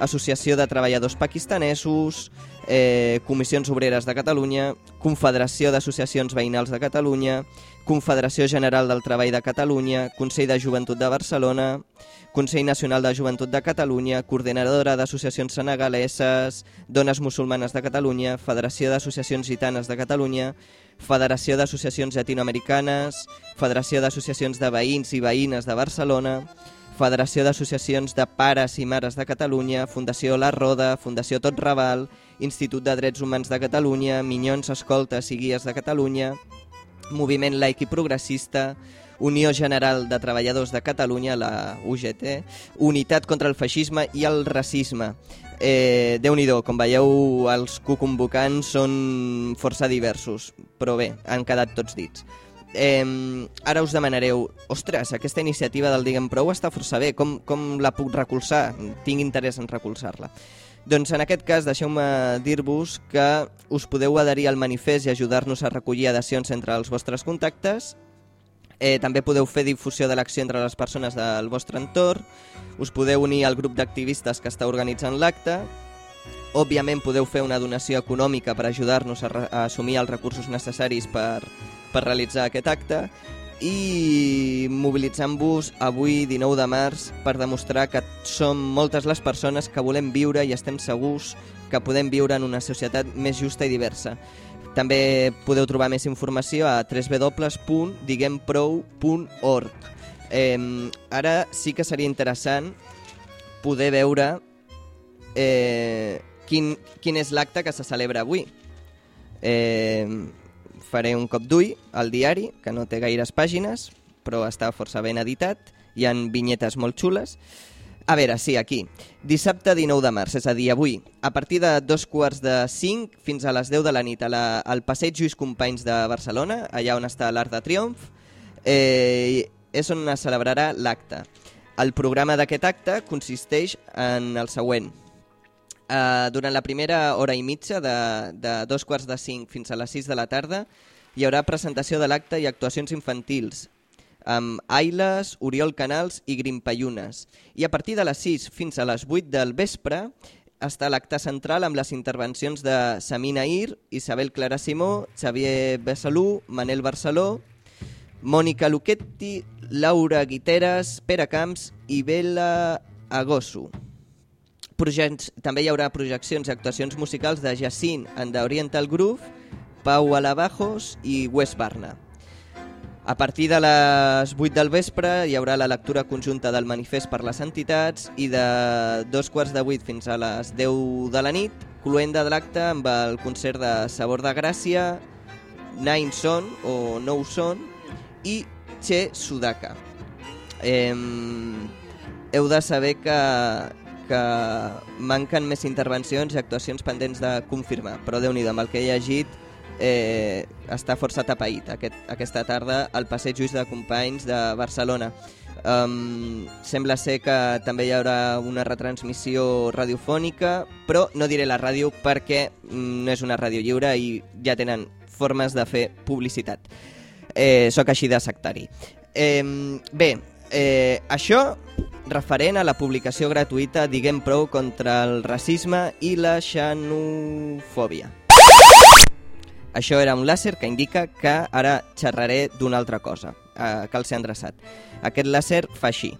Associació de Treballadors Pakistanesos, eh, Comissions Obreres de Catalunya, Confederació d'Associacions Veïnals de Catalunya, Confederació General del Treball de Catalunya, Consell de Joventut de Barcelona, Consell Nacional de Joventut de Catalunya, Coordinadora d'Associacions Senegaleses, Dones Musulmanes de Catalunya, Federació d'Associacions Gitanes de Catalunya, Federació d'Associacions Llatinoamericanes, Federació d'Associacions de Veïns i Veïnes de Barcelona, Federació d'Associacions de Pares i Mares de Catalunya, Fundació La Roda, Fundació Tot Raval, Institut de Drets Humans de Catalunya, Minyons Escoltes i Guies de Catalunya, Moviment Laic i Progressista, Unió General de Treballadors de Catalunya, la UGT, Unitat contra el Feixisme i el Racisme. Eh, Déu-n'hi-do, com veieu, els co-convocants són força diversos, però bé, han quedat tots dits. Eh, ara us demanareu, ostres, aquesta iniciativa del Diguem Prou està força bé, com, com la puc recolzar? Tinc interès en recolzar-la. Doncs en aquest cas deixeu-me dir-vos que us podeu adherir al manifest i ajudar-nos a recollir adhesions entre els vostres contactes. Eh, també podeu fer difusió de l'acció entre les persones del vostre entorn. Us podeu unir al grup d'activistes que està organitzant l'acte. Òbviament podeu fer una donació econòmica per ajudar-nos a, a assumir els recursos necessaris per, per realitzar aquest acte i mobilitzant-vos avui 19 de març per demostrar que som moltes les persones que volem viure i estem segurs que podem viure en una societat més justa i diversa. També podeu trobar més informació a www.diguemprou.org. Eh, ara sí que seria interessant poder veure eh, quin, quin és l'acte que se celebra avui. Eh, faré un cop d'ull al diari, que no té gaires pàgines, però està força ben editat, hi han vinyetes molt xules. A veure, sí, aquí. Dissabte 19 de març, és a dir, avui, a partir de dos quarts de cinc fins a les 10 de la nit, a la, al passeig Lluís Companys de Barcelona, allà on està l'Arc de Triomf, eh, és on es celebrarà l'acte. El programa d'aquest acte consisteix en el següent. Uh, durant la primera hora i mitja, de, de dos quarts de cinc fins a les 6 de la tarda, hi haurà presentació de l'acte i actuacions infantils, amb Ailes, Oriol Canals i Grimpayunes. I a partir de les 6 fins a les 8 del vespre està l'acte central amb les intervencions de Samina Ir, Isabel Clara Simó, Xavier Bessalú, Manel Barceló, Mònica Luchetti, Laura Guiteres, Pere Camps i Bela Agosu. Projects, també hi haurà projeccions i actuacions musicals de Jacint and the Oriental Groove, Pau Alabajos i Wes Barna. A partir de les 8 del vespre hi haurà la lectura conjunta del manifest per les entitats i de dos quarts de 8 fins a les 10 de la nit, cluenda de l'acte amb el concert de Sabor de Gràcia, Nine Son o Nou Son i Che Sudaka. Eh, heu de saber que, que manquen més intervencions i actuacions pendents de confirmar, però déu nhi amb el que he llegit eh, està força tapaït aquest, aquesta tarda al passeig Lluís de Companys de Barcelona. Um, sembla ser que també hi haurà una retransmissió radiofònica, però no diré la ràdio perquè mm, no és una ràdio lliure i ja tenen formes de fer publicitat. Eh, soc així de sectari. Eh, bé, eh, això referent a la publicació gratuïta Diguem Prou contra el racisme i la xenofòbia. Això era un làser que indica que ara xerraré d'una altra cosa, eh, cal ser endreçat. Aquest làser fa així.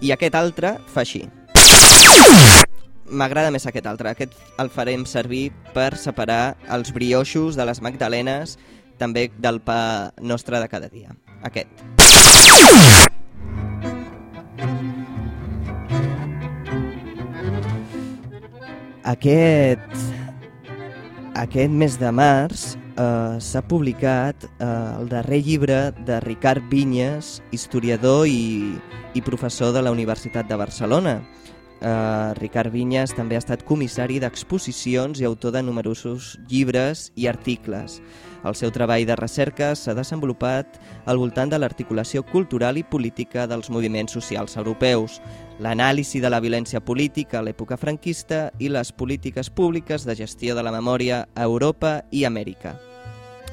I aquest altre fa així. M'agrada més aquest altre. Aquest el farem servir per separar els brioixos de les magdalenes, també del pa nostre de cada dia. Aquest. Aquest aquest mes de març eh, s'ha publicat eh, el darrer llibre de Ricard Vinyes, historiador i, i professor de la Universitat de Barcelona. Eh, Ricard Vinyes també ha estat comissari d'exposicions i autor de numerosos llibres i articles. El seu treball de recerca s'ha desenvolupat al voltant de l'articulació cultural i política dels moviments socials europeus, l'anàlisi de la violència política a l'època franquista i les polítiques públiques de gestió de la memòria a Europa i Amèrica.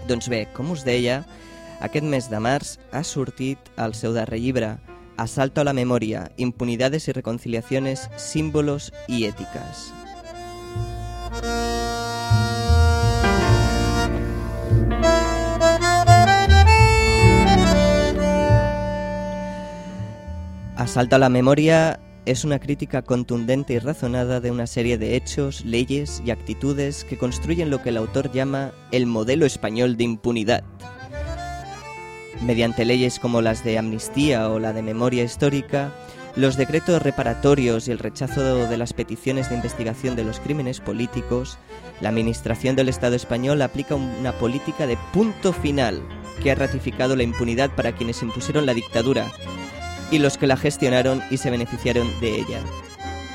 Doncs bé, com us deia, aquest mes de març ha sortit el seu darrer llibre, Asalto a la memoria, impunidades y reconciliaciones, símbolos y éticas. Asalto a la memoria es una crítica contundente y razonada de una serie de hechos, leyes y actitudes que construyen lo que el autor llama el modelo español de impunidad. Mediante leyes como las de amnistía o la de memoria histórica, los decretos reparatorios y el rechazo de las peticiones de investigación de los crímenes políticos, la Administración del Estado español aplica una política de punto final que ha ratificado la impunidad para quienes impusieron la dictadura y los que la gestionaron y se beneficiaron de ella.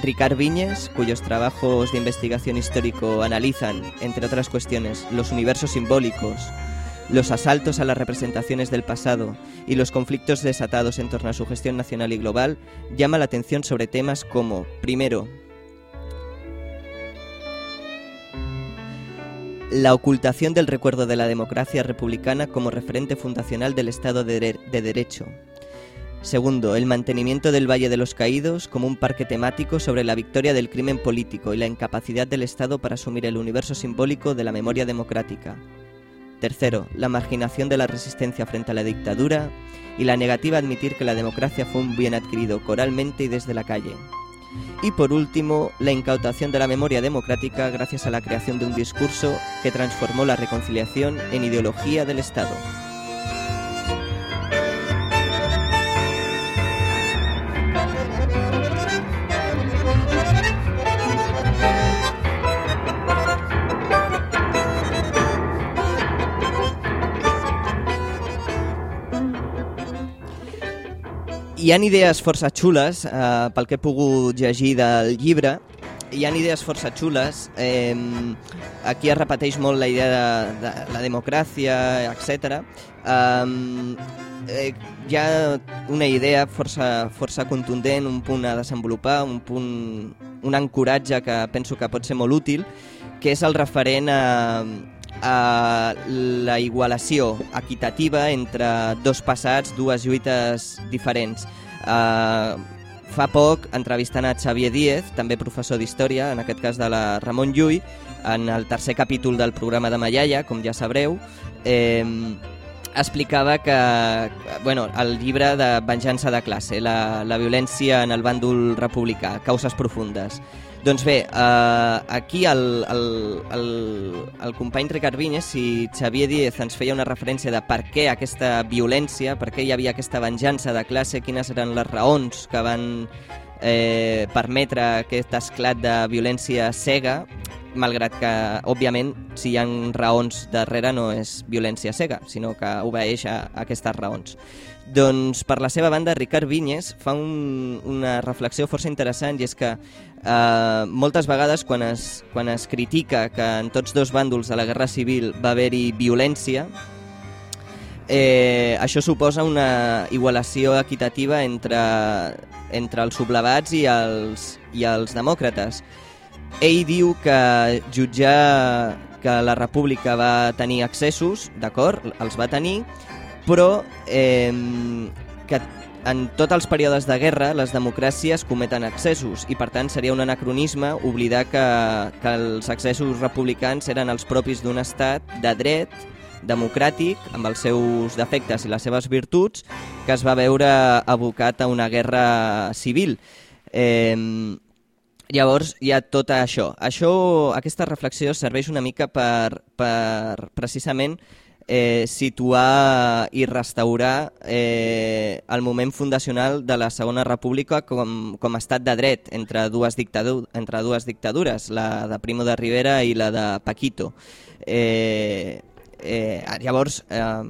Ricard Viñes, cuyos trabajos de investigación histórico analizan, entre otras cuestiones, los universos simbólicos, los asaltos a las representaciones del pasado y los conflictos desatados en torno a su gestión nacional y global, llama la atención sobre temas como, primero, la ocultación del recuerdo de la democracia republicana como referente fundacional del Estado de, de Derecho. Segundo, el mantenimiento del Valle de los Caídos como un parque temático sobre la victoria del crimen político y la incapacidad del Estado para asumir el universo simbólico de la memoria democrática. Tercero, la marginación de la resistencia frente a la dictadura y la negativa a admitir que la democracia fue un bien adquirido coralmente y desde la calle. Y por último, la incautación de la memoria democrática gracias a la creación de un discurso que transformó la reconciliación en ideología del Estado. Hi han idees força xules, eh, pel que he pogut llegir del llibre, hi han idees força xules. Eh, aquí es repeteix molt la idea de, de la democràcia, etc. Eh, hi ha una idea força, força contundent, un punt a desenvolupar, un punt, un ancoratge que penso que pot ser molt útil, que és el referent a, a la igualació equitativa entre dos passats, dues lluites diferents. Uh, fa poc, entrevistant a Xavier Díez, també professor d'Història, en aquest cas de la Ramon Llull, en el tercer capítol del programa de Mallalla, com ja sabreu, eh, explicava que bueno, el llibre de Venjança de classe, la, la violència en el bàndol republicà, causes profundes. Doncs bé, eh, aquí el, el, el, el company Ricard Vinyes, si Xavier Díez ens feia una referència de per què aquesta violència, per què hi havia aquesta venjança de classe, quines eren les raons que van eh, permetre aquest esclat de violència cega, malgrat que, òbviament, si hi ha raons darrere no és violència cega, sinó que obeeix a, aquestes raons. Doncs, per la seva banda, Ricard Vinyes fa un, una reflexió força interessant i és que eh, moltes vegades quan es, quan es critica que en tots dos bàndols de la Guerra Civil va haver-hi violència, eh, això suposa una igualació equitativa entre, entre els sublevats i els, i els demòcrates. Ell diu que jutjar que la república va tenir accessos, d'acord, els va tenir, però eh, que en tots els períodes de guerra les democràcies cometen excessos i per tant seria un anacronisme oblidar que, que els excessos republicans eren els propis d'un estat de dret democràtic, amb els seus defectes i les seves virtuts, que es va veure abocat a una guerra civil. Eh, llavors hi ha tot això. això. Aquesta reflexió serveix una mica per, per precisament eh, situar i restaurar eh, el moment fundacional de la Segona República com, com a estat de dret entre dues, dictadu entre dues dictadures, la de Primo de Rivera i la de Paquito. Eh, eh, llavors, eh,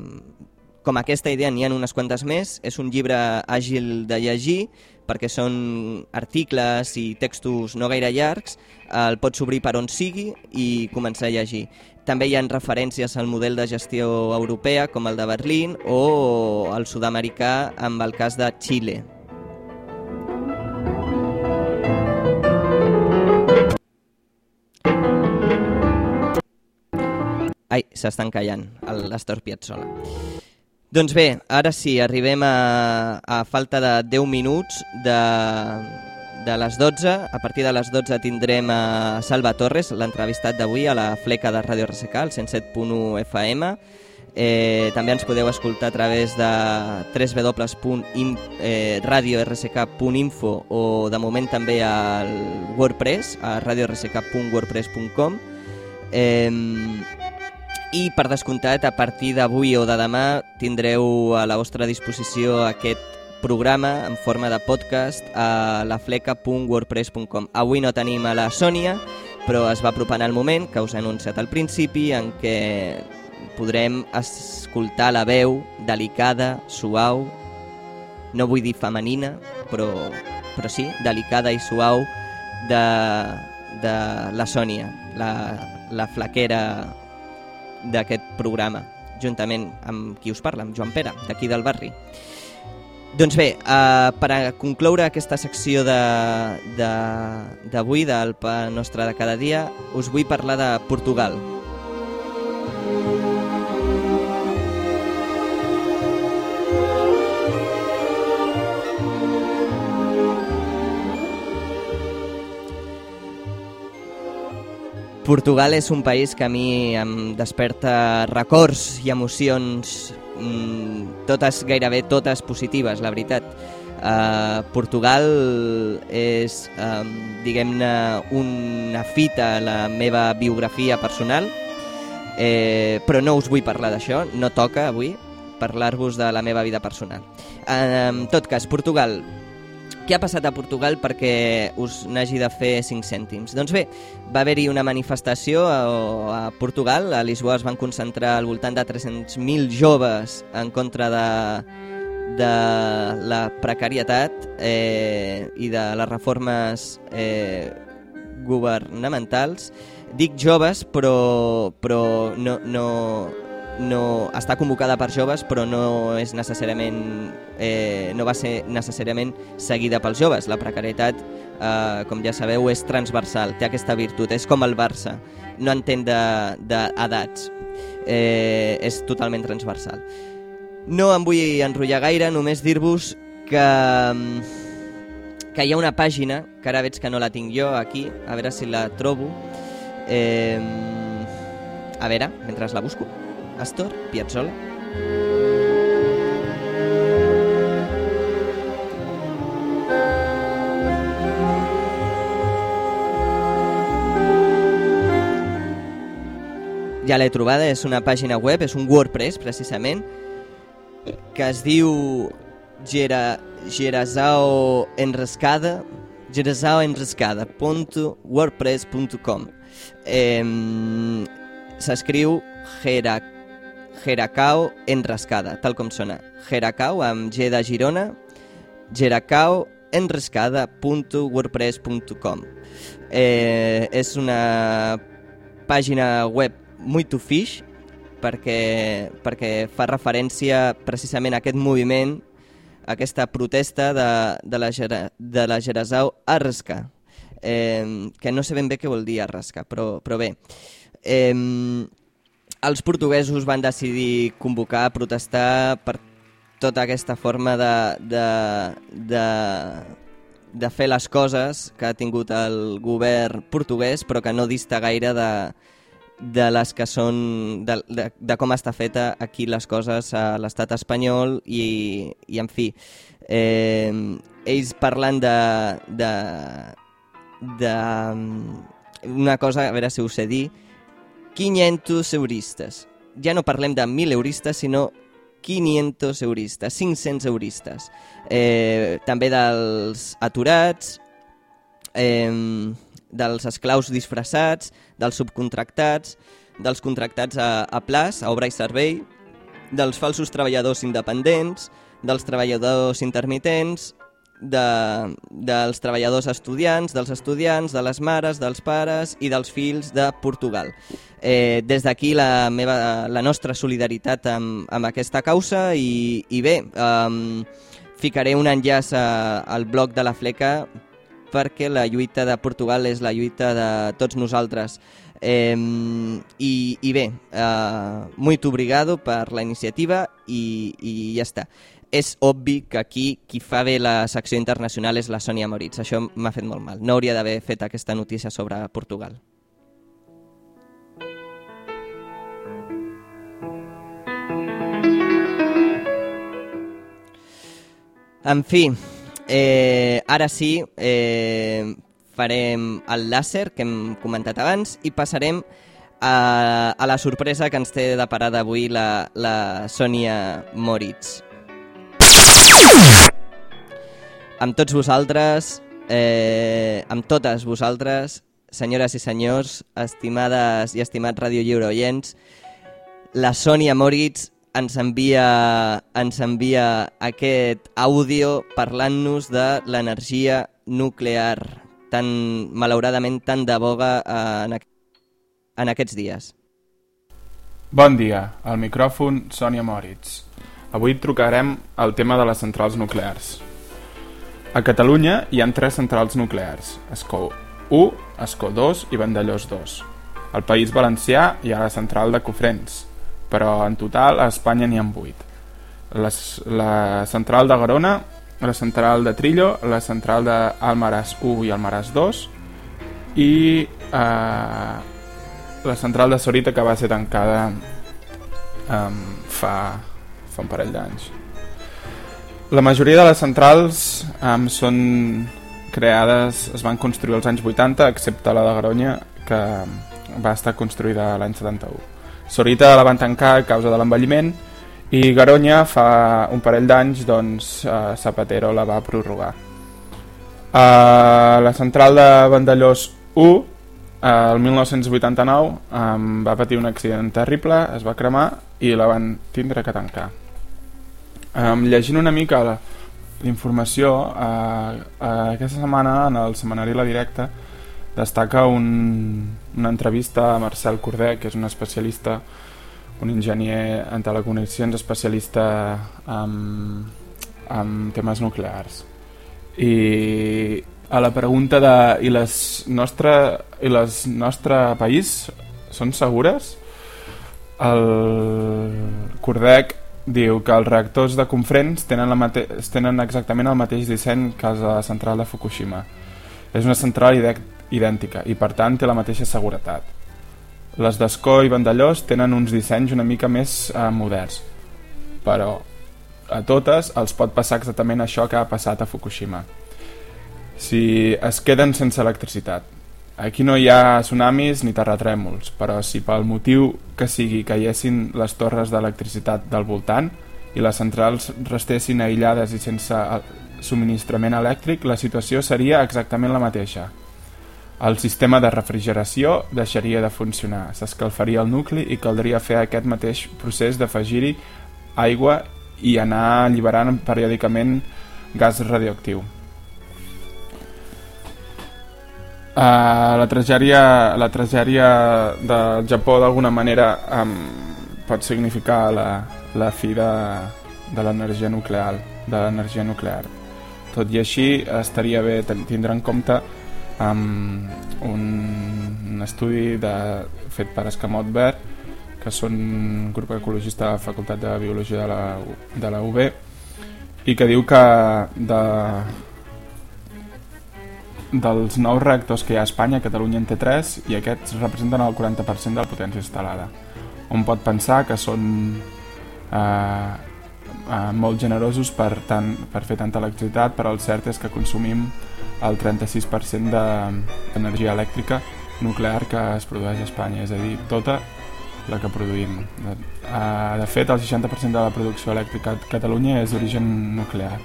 com aquesta idea n'hi ha unes quantes més, és un llibre àgil de llegir, perquè són articles i textos no gaire llargs, el pots obrir per on sigui i començar a llegir. També hi ha referències al model de gestió europea, com el de Berlín, o el sud-americà amb el cas de Xile. Ai, s'estan callant, l'Astor Piazzolla. Doncs bé, ara sí, arribem a, a falta de 10 minuts de, de les 12. A partir de les 12 tindrem a Salva Torres, l'entrevistat d'avui a la fleca de Ràdio RSK, al 107.1 FM. Eh, també ens podeu escoltar a través de www.radiorsk.info eh, o de moment també al WordPress, a radiorsk.wordpress.com. Eh, i per descomptat, a partir d'avui o de demà tindreu a la vostra disposició aquest programa en forma de podcast a lafleca.wordpress.com. Avui no tenim a la Sònia, però es va apropant el moment, que us he anunciat al principi, en què podrem escoltar la veu delicada, suau, no vull dir femenina, però, però sí, delicada i suau de, de la Sònia, la, la flaquera d'aquest programa, juntament amb qui us parla, amb Joan Pere, d'aquí del barri. Doncs bé, uh, per a concloure aquesta secció d'avui de, de, del pa nostre de cada dia, us vull parlar de Portugal. Portugal és un país que a mi em desperta records i emocions mm, totes, gairebé totes positives, la veritat. Uh, Portugal és, um, diguem-ne, una fita a la meva biografia personal, eh, però no us vull parlar d'això, no toca avui parlar-vos de la meva vida personal. En tot cas, Portugal, què ha passat a Portugal perquè us n'hagi de fer 5 cèntims? Doncs bé, va haver-hi una manifestació a, a Portugal, a Lisboa es van concentrar al voltant de 300.000 joves en contra de, de la precarietat eh, i de les reformes eh, governamentals. Dic joves, però, però no, no, no està convocada per joves, però no és necessàriament eh, no va ser necessàriament seguida pels joves. La precarietat, eh, com ja sabeu, és transversal, té aquesta virtut, és com el Barça, no entén d'edats, de, eh, és totalment transversal. No em vull enrotllar gaire, només dir-vos que, que hi ha una pàgina, que ara veig que no la tinc jo aquí, a veure si la trobo. Eh, a veure, mentre la busco. Astor Piazzolla. Ja l'he trobada, és una pàgina web, és un WordPress precisament, que es diu Gera, Gerazao Enrescada gerazaoenrescada.wordpress.com eh, S'escriu Gera, Geracao Enrescada, tal com sona. Geracao amb G de Girona, Geracao enrescada.wordpress.com eh, És una pàgina web to fish perquè, perquè fa referència precisament a aquest moviment, a aquesta protesta de, de, la, de la Geresau a rascar, eh, que no sé ben bé què vol dir a rascar, però, però bé. Eh, els portuguesos van decidir convocar, protestar per tota aquesta forma de, de, de, de fer les coses que ha tingut el govern portuguès, però que no dista gaire de, de les que són de, de, de com està feta aquí les coses a l'estat espanyol i, i en fi. Eh, ells parlant de, de, de una cosa, a veure si ho sé dir 500 euristes. Ja no parlem de 1.000 euristes sinó 500 euristes, 500 euristes. Eh, també dels aturats eh, dels esclaus disfressats, dels subcontractats, dels contractats a, a plaç, a obra i servei, dels falsos treballadors independents, dels treballadors intermitents, de, dels treballadors estudiants, dels estudiants, de les mares, dels pares i dels fills de Portugal. Eh, des d'aquí la, meva, la nostra solidaritat amb, amb aquesta causa i, i bé, eh, ficaré un enllaç a, al blog de la Fleca perquè la lluita de Portugal és la lluita de tots nosaltres. Eh, i, I bé, eh, molt obrigado per la iniciativa i, i ja està. És obvi que aquí qui fa bé la secció internacional és la Sònia Moritz. Això m'ha fet molt mal. No hauria d'haver fet aquesta notícia sobre Portugal. En fi, Eh, ara sí, eh, farem el làser que hem comentat abans i passarem a, a la sorpresa que ens té de parada avui la, la Sònia Moritz. Amb tots vosaltres, eh, amb totes vosaltres, senyores i senyors, estimades i estimats Radio Lliure oients, la Sònia Moritz ens envia, ens envia aquest àudio parlant-nos de l'energia nuclear, tan malauradament tan de boga en, en aquests dies. Bon dia, al micròfon Sònia Moritz. Avui trucarem al tema de les centrals nuclears. A Catalunya hi ha tres centrals nuclears, Escó 1, Escó 2 i Vandellós 2. Al País Valencià hi ha la central de Cofrents, però en total a Espanya n'hi ha 8. Les, la central de Garona, la central de Trillo, la central d'Almaràs 1 i Almaràs 2 i eh, la central de Sorita que va ser tancada eh, fa, fa un parell d'anys. La majoria de les centrals eh, són creades, es van construir als anys 80, excepte la de Garonya, que va estar construïda l'any 71. Sorita la van tancar a causa de l'envelliment i Garonya fa un parell d'anys doncs, eh, Zapatero la va prorrogar. Uh, la central de Vandellós 1 uh, el 1989 um, va patir un accident terrible, es va cremar i la van tindre que tancar. Um, llegint una mica la, l'informació, uh, uh, aquesta setmana en el setmanari La Directa destaca un, una entrevista a Marcel Corder, que és un especialista, un enginyer en teleconnexions especialista en, en temes nuclears. I a la pregunta de i les nostre, i les nostre país són segures? El Cordec diu que els reactors de Confrens tenen, la tenen exactament el mateix disseny que els de la central de Fukushima. És una central idèntica i per tant té la mateixa seguretat. Les d'Escó i Vandellós tenen uns dissenys una mica més eh, moderns, però a totes els pot passar exactament això que ha passat a Fukushima. Si es queden sense electricitat, aquí no hi ha tsunamis ni terratrèmols, però si pel motiu que sigui caiessin les torres d'electricitat del voltant i les centrals restessin aïllades i sense subministrament elèctric, la situació seria exactament la mateixa. El sistema de refrigeració deixaria de funcionar, s'escalfaria el nucli i caldria fer aquest mateix procés d'afegir-hi aigua i anar alliberant periòdicament gas radioactiu. Uh, la tragèdia, la tragèdia del Japó d'alguna manera um, pot significar la, la fi de, de l'energia nuclear, de l'energia nuclear. Tot i així estaria bé tindre en compte um, un, un estudi de, fet per Escamot Verd, que són un grup ecologista de la Facultat de Biologia de la, de la UB, i que diu que de, dels nous reactors que hi ha a Espanya, Catalunya en té 3 i aquests representen el 40% de la potència instal·lada. On pot pensar que són eh, eh, molt generosos per, tant, per fer tanta electricitat, però el cert és que consumim el 36% d'energia de, elèctrica nuclear que es produeix a Espanya, és a dir, tota la que produïm. De, eh, de fet, el 60% de la producció elèctrica a Catalunya és d'origen nuclear.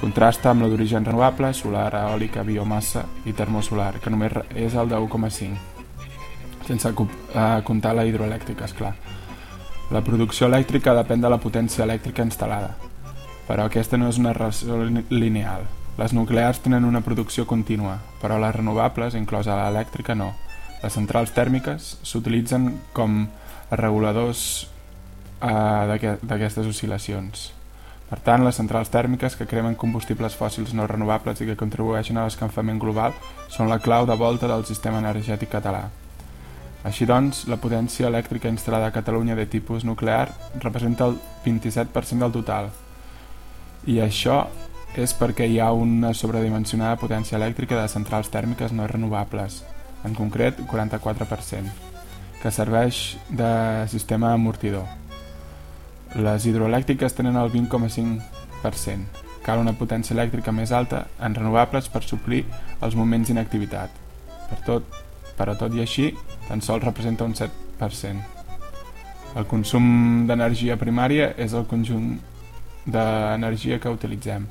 Contrasta amb la d'origen renovable, solar, eòlica, biomassa i termosolar, que només és el de 1,5, sense eh, comptar la hidroelèctrica, és clar. La producció elèctrica depèn de la potència elèctrica instal·lada, però aquesta no és una relació lineal. Les nuclears tenen una producció contínua, però les renovables, inclosa l'elèctrica, no. Les centrals tèrmiques s'utilitzen com a reguladors eh, d'aquestes oscil·lacions. Per tant, les centrals tèrmiques que cremen combustibles fòssils no renovables i que contribueixen a l'escalfament global són la clau de volta del sistema energètic català. Així doncs, la potència elèctrica instal·lada a Catalunya de tipus nuclear representa el 27% del total. I això és perquè hi ha una sobredimensionada potència elèctrica de centrals tèrmiques no renovables, en concret 44%, que serveix de sistema amortidor. Les hidroelèctriques tenen el 20,5%. Cal una potència elèctrica més alta en renovables per suplir els moments d'inactivitat. Per tot, però tot i així, tan sols representa un 7%. El consum d'energia primària és el conjunt d'energia que utilitzem,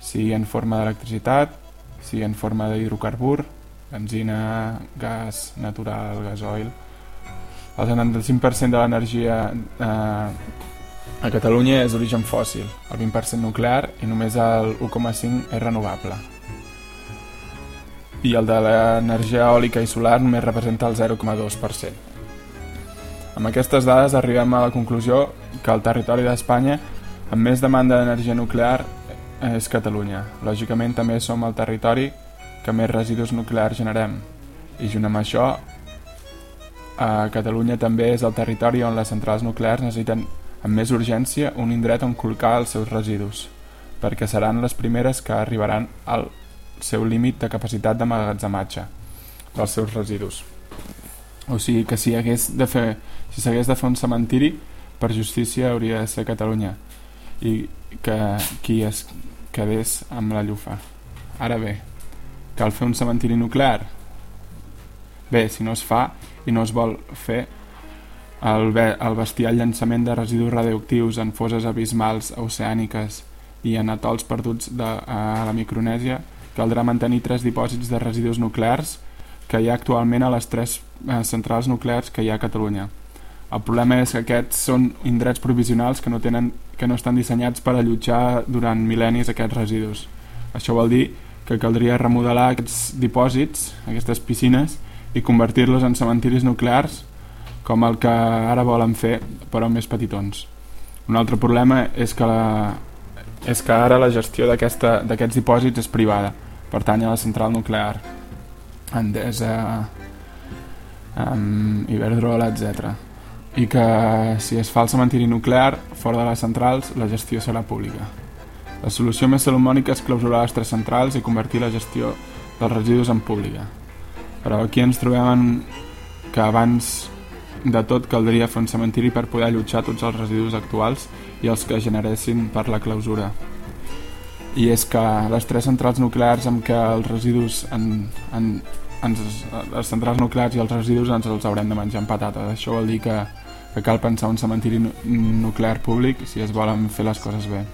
sigui en forma d'electricitat, sigui en forma d'hidrocarbur, benzina, gas natural, gasoil... El 75% de l'energia eh, a Catalunya és d'origen fòssil, el 20% nuclear i només el 1,5% és renovable. I el de l'energia eòlica i solar només representa el 0,2%. Amb aquestes dades arribem a la conclusió que el territori d'Espanya amb més demanda d'energia nuclear és Catalunya. Lògicament també som el territori que més residus nuclears generem. I junt amb això, a Catalunya també és el territori on les centrals nuclears necessiten amb més urgència un indret on col·locar els seus residus, perquè seran les primeres que arribaran al seu límit de capacitat d'amagatzematge dels seus residus. O sigui que si hagués de fer, si s'hagués de fer un cementiri, per justícia hauria de ser Catalunya i que qui es quedés amb la llufa. Ara bé, cal fer un cementiri nuclear? Bé, si no es fa i no es vol fer, el, el bestial llançament de residus radioactius en foses abismals oceàniques i en atols perduts de, a la Micronèsia, caldrà mantenir tres dipòsits de residus nuclears que hi ha actualment a les tres eh, centrals nuclears que hi ha a Catalunya. El problema és que aquests són indrets provisionals que no tenen que no estan dissenyats per allotjar durant mil·lennis aquests residus. Això vol dir que caldria remodelar aquests dipòsits, aquestes piscines, i convertir-los en cementiris nuclears com el que ara volen fer, però més petitons. Un altre problema és que, la, és que ara la gestió d'aquests dipòsits és privada, pertany a la central nuclear, Endesa, um, Iberdrola, etc. I que si es fa el cementiri nuclear fora de les centrals, la gestió serà pública. La solució més salomònica és clausurar les tres centrals i convertir la gestió dels residus en pública. Però aquí ens trobem en que abans de tot caldria fer un cementiri per poder allotjar tots els residus actuals i els que generessin per la clausura. I és que les tres centrals nuclears amb què els residus en, en, ens, les centrals nuclears i els residus ens els haurem de menjar amb patates. Això vol dir que, que cal pensar un cementiri nuclear públic si es volen fer les coses bé.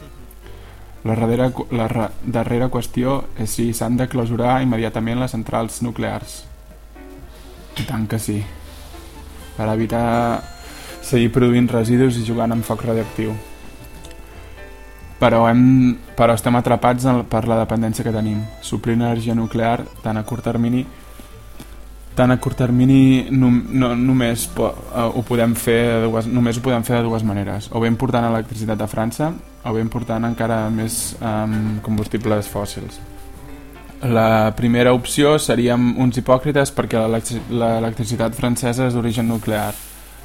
La, darrera, la darrera qüestió és si s'han de clausurar immediatament les centrals nuclears. I tant que sí per evitar seguir produint residus i jugant amb foc radioactiu. Però, hem, però estem atrapats per la dependència que tenim. Suplir energia nuclear tant a curt termini tant a curt termini no, no, només po, uh, ho podem fer dues, només ho podem fer de dues maneres o bé important electricitat a França o bé important encara més um, combustibles fòssils la primera opció seríem uns hipòcrites perquè l'electricitat francesa és d'origen nuclear.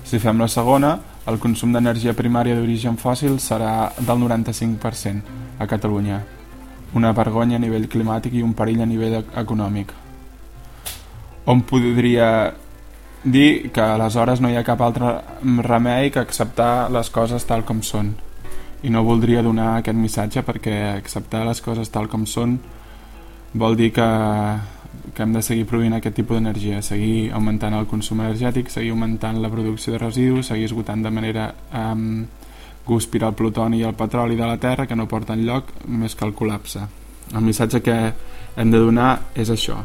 Si fem la segona, el consum d'energia primària d'origen fòssil serà del 95% a Catalunya. Una vergonya a nivell climàtic i un perill a nivell econòmic. On podria dir que aleshores no hi ha cap altre remei que acceptar les coses tal com són. I no voldria donar aquest missatge perquè acceptar les coses tal com són vol dir que, que hem de seguir produint aquest tipus d'energia, seguir augmentant el consum energètic, seguir augmentant la producció de residus, seguir esgotant de manera um, guspira el plutoni i el petroli de la Terra que no porten lloc més que el col·lapse. El missatge que hem de donar és això.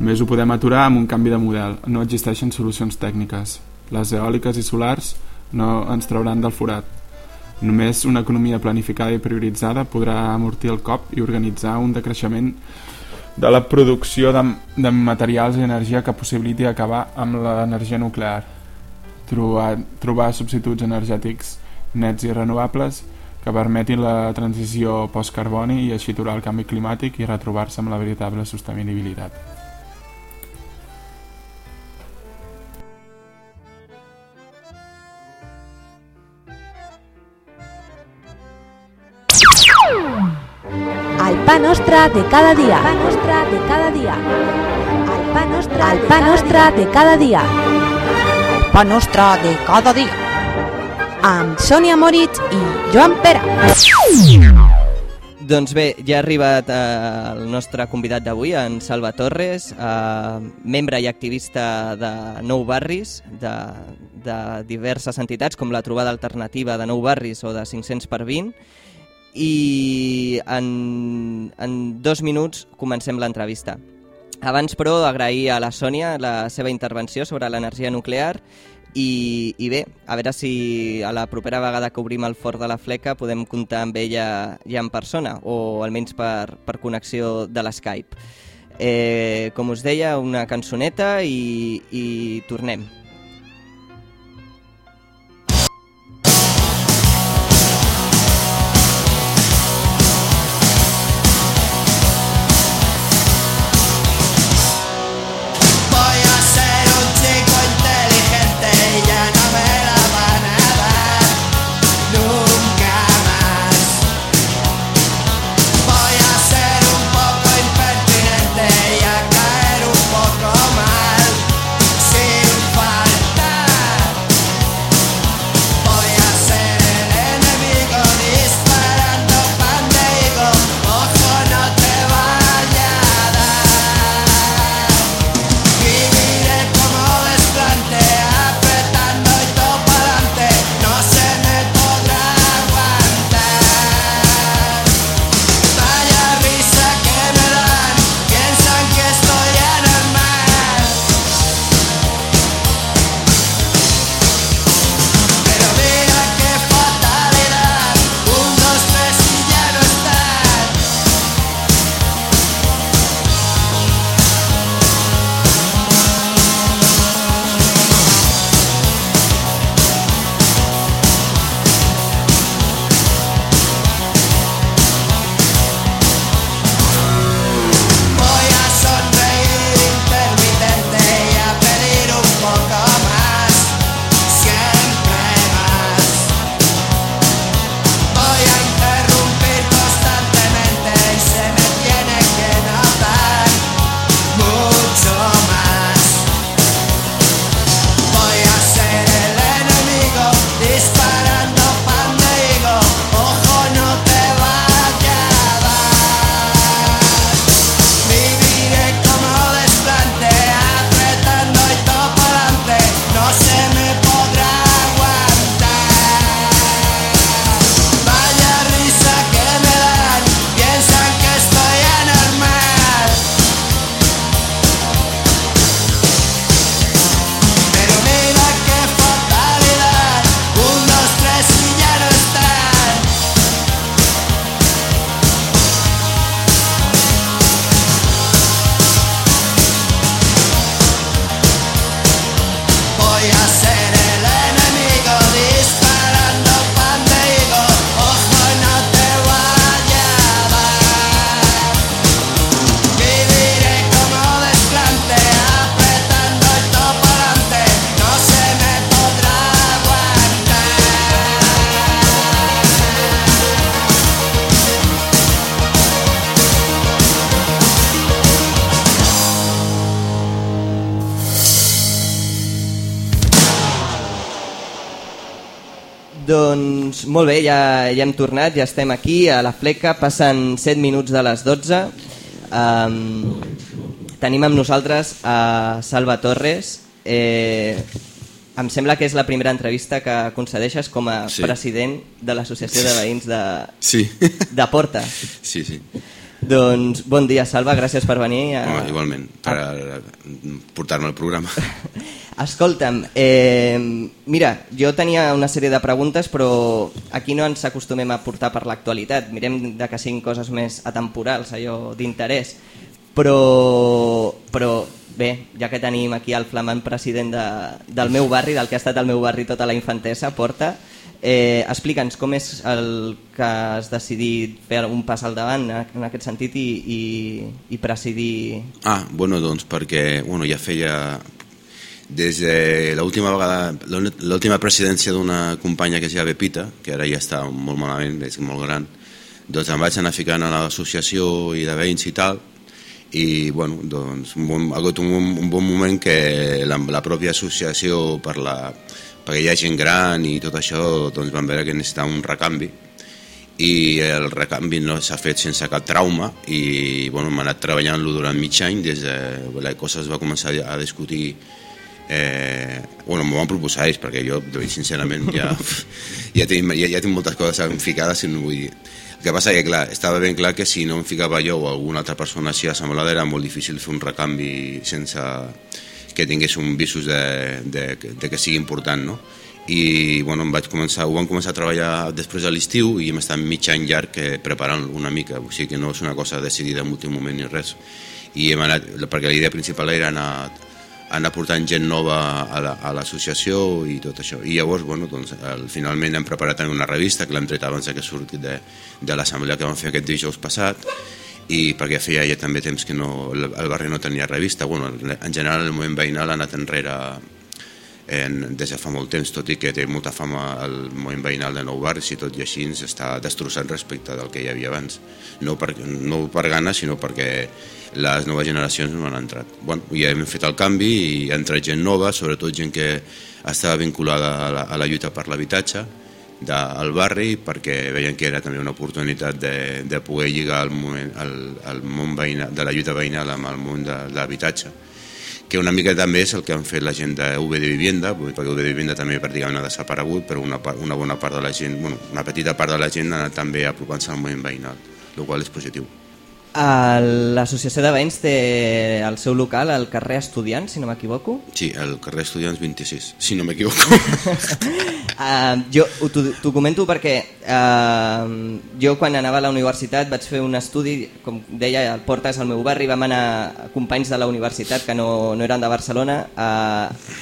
Més ho podem aturar amb un canvi de model. No existeixen solucions tècniques. Les eòliques i solars no ens trauran del forat Només una economia planificada i prioritzada podrà amortir el cop i organitzar un decreixement de la producció de, de materials i energia que possibiliti acabar amb l'energia nuclear, trobar, trobar substituts energètics nets i renovables que permetin la transició post-carboni i així aturar el canvi climàtic i retrobar-se amb la veritable sostenibilitat. Pa nostre de cada dia. El pa nostre de cada dia. El pa nostre, el pa nostre de cada dia. El pa nostre de cada dia. Amb Sònia Moritz i Joan Pera. Doncs bé, ja ha arribat eh, el nostre convidat d'avui, en Salva Torres, eh, membre i activista de Nou Barris, de, de diverses entitats com la Trobada Alternativa de Nou Barris o de 500 per 20, i en, en dos minuts comencem l'entrevista. Abans, però, agrair a la Sònia la seva intervenció sobre l'energia nuclear i, i bé, a veure si a la propera vegada que obrim el fort de la fleca podem comptar amb ella ja en persona o almenys per, per connexió de l'Skype. Eh, com us deia, una cançoneta i, i tornem. Ja, ja hem tornat, ja estem aquí a la fleca, passen 7 minuts de les 12. Um, tenim amb nosaltres a Salva Torres. Eh, em sembla que és la primera entrevista que concedeixes com a Sí. president de l'Associació de Veïns de, Sí. de Porta. Sí, sí. Doncs bon dia, Salva, gràcies per venir. A... Home, igualment, per a, portar-me al programa. <laughs> Escolta'm, eh, mira, jo tenia una sèrie de preguntes, però aquí no ens acostumem a portar per l'actualitat. Mirem de que siguin coses més atemporals, allò d'interès. Però, però bé, ja que tenim aquí el flamant president de, del meu barri, del que ha estat el meu barri tota la infantesa, Porta, eh, explica'ns com és el que has decidit fer un pas al davant en aquest sentit i, i, i presidir... Ah, bueno, doncs perquè bueno, ja feia des de l'última vegada l'última presidència d'una companya que es deia Pepita, que ara ja està molt malament, és molt gran, doncs em vaig anar ficant a l'associació i de veïns i tal, i bueno, doncs un ha hagut un, un bon moment que la, la pròpia associació per la, perquè hi ha gent gran i tot això doncs van veure que necessitava un recanvi. I el recanvi no s'ha fet sense cap trauma i bueno, hem anat treballant-lo durant mig any. Des de la cosa es va començar a discutir eh, bueno, m'ho van proposar ells perquè jo sincerament ja, <laughs> ja, tinc, ja, ja tinc moltes coses ficades i no vull dir. El que passa que clar, estava ben clar que si no em ficava jo o alguna altra persona així assemblada era molt difícil fer un recanvi sense que tingués un visos de, de, de que sigui important no? i bueno, em vaig començar, ho vam començar a treballar després de l'estiu i hem estat mig any llarg preparant una mica, o sigui que no és una cosa decidida en últim moment ni res i hem anat, perquè la idea principal era anar anar portant gent nova a la- l'associació i tot això. I llavors, bueno, doncs, el, finalment hem preparat una revista que l'hem tret abans que surti de, de l'assemblea que vam fer aquest dijous passat i perquè feia ja també temps que no, el, barri no tenia revista. Bueno, en general el moviment veïnal ha anat enrere en, des de fa molt temps, tot i que té molta fama el moviment veïnal de Nou Barris i tot i així està destrossat respecte del que hi havia abans. No per, no per gana, sinó perquè les noves generacions no han entrat. Bueno, ja hem fet el canvi i ha entrat gent nova, sobretot gent que estava vinculada a la, a la lluita per l'habitatge del barri perquè veien que era també una oportunitat de, de poder lligar el, moment, el, el món veïnal, de la lluita veïnal amb el món de, de l'habitatge que una mica també és el que han fet la gent de UB de Vivienda, perquè UB de Vivienda també pràcticament ha desaparegut, però una, part, una bona part de la gent, bueno, una petita part de la gent ha anat també apropant-se al moviment veïnal, el qual és positiu. L'associació de veïns té el seu local al carrer Estudiants, si no m'equivoco. Sí, el carrer Estudiants 26, si no m'equivoco. Uh, <laughs> jo t'ho comento perquè uh, jo quan anava a la universitat vaig fer un estudi, com deia, el Porta és el meu barri, vam anar companys de la universitat que no, no eren de Barcelona a,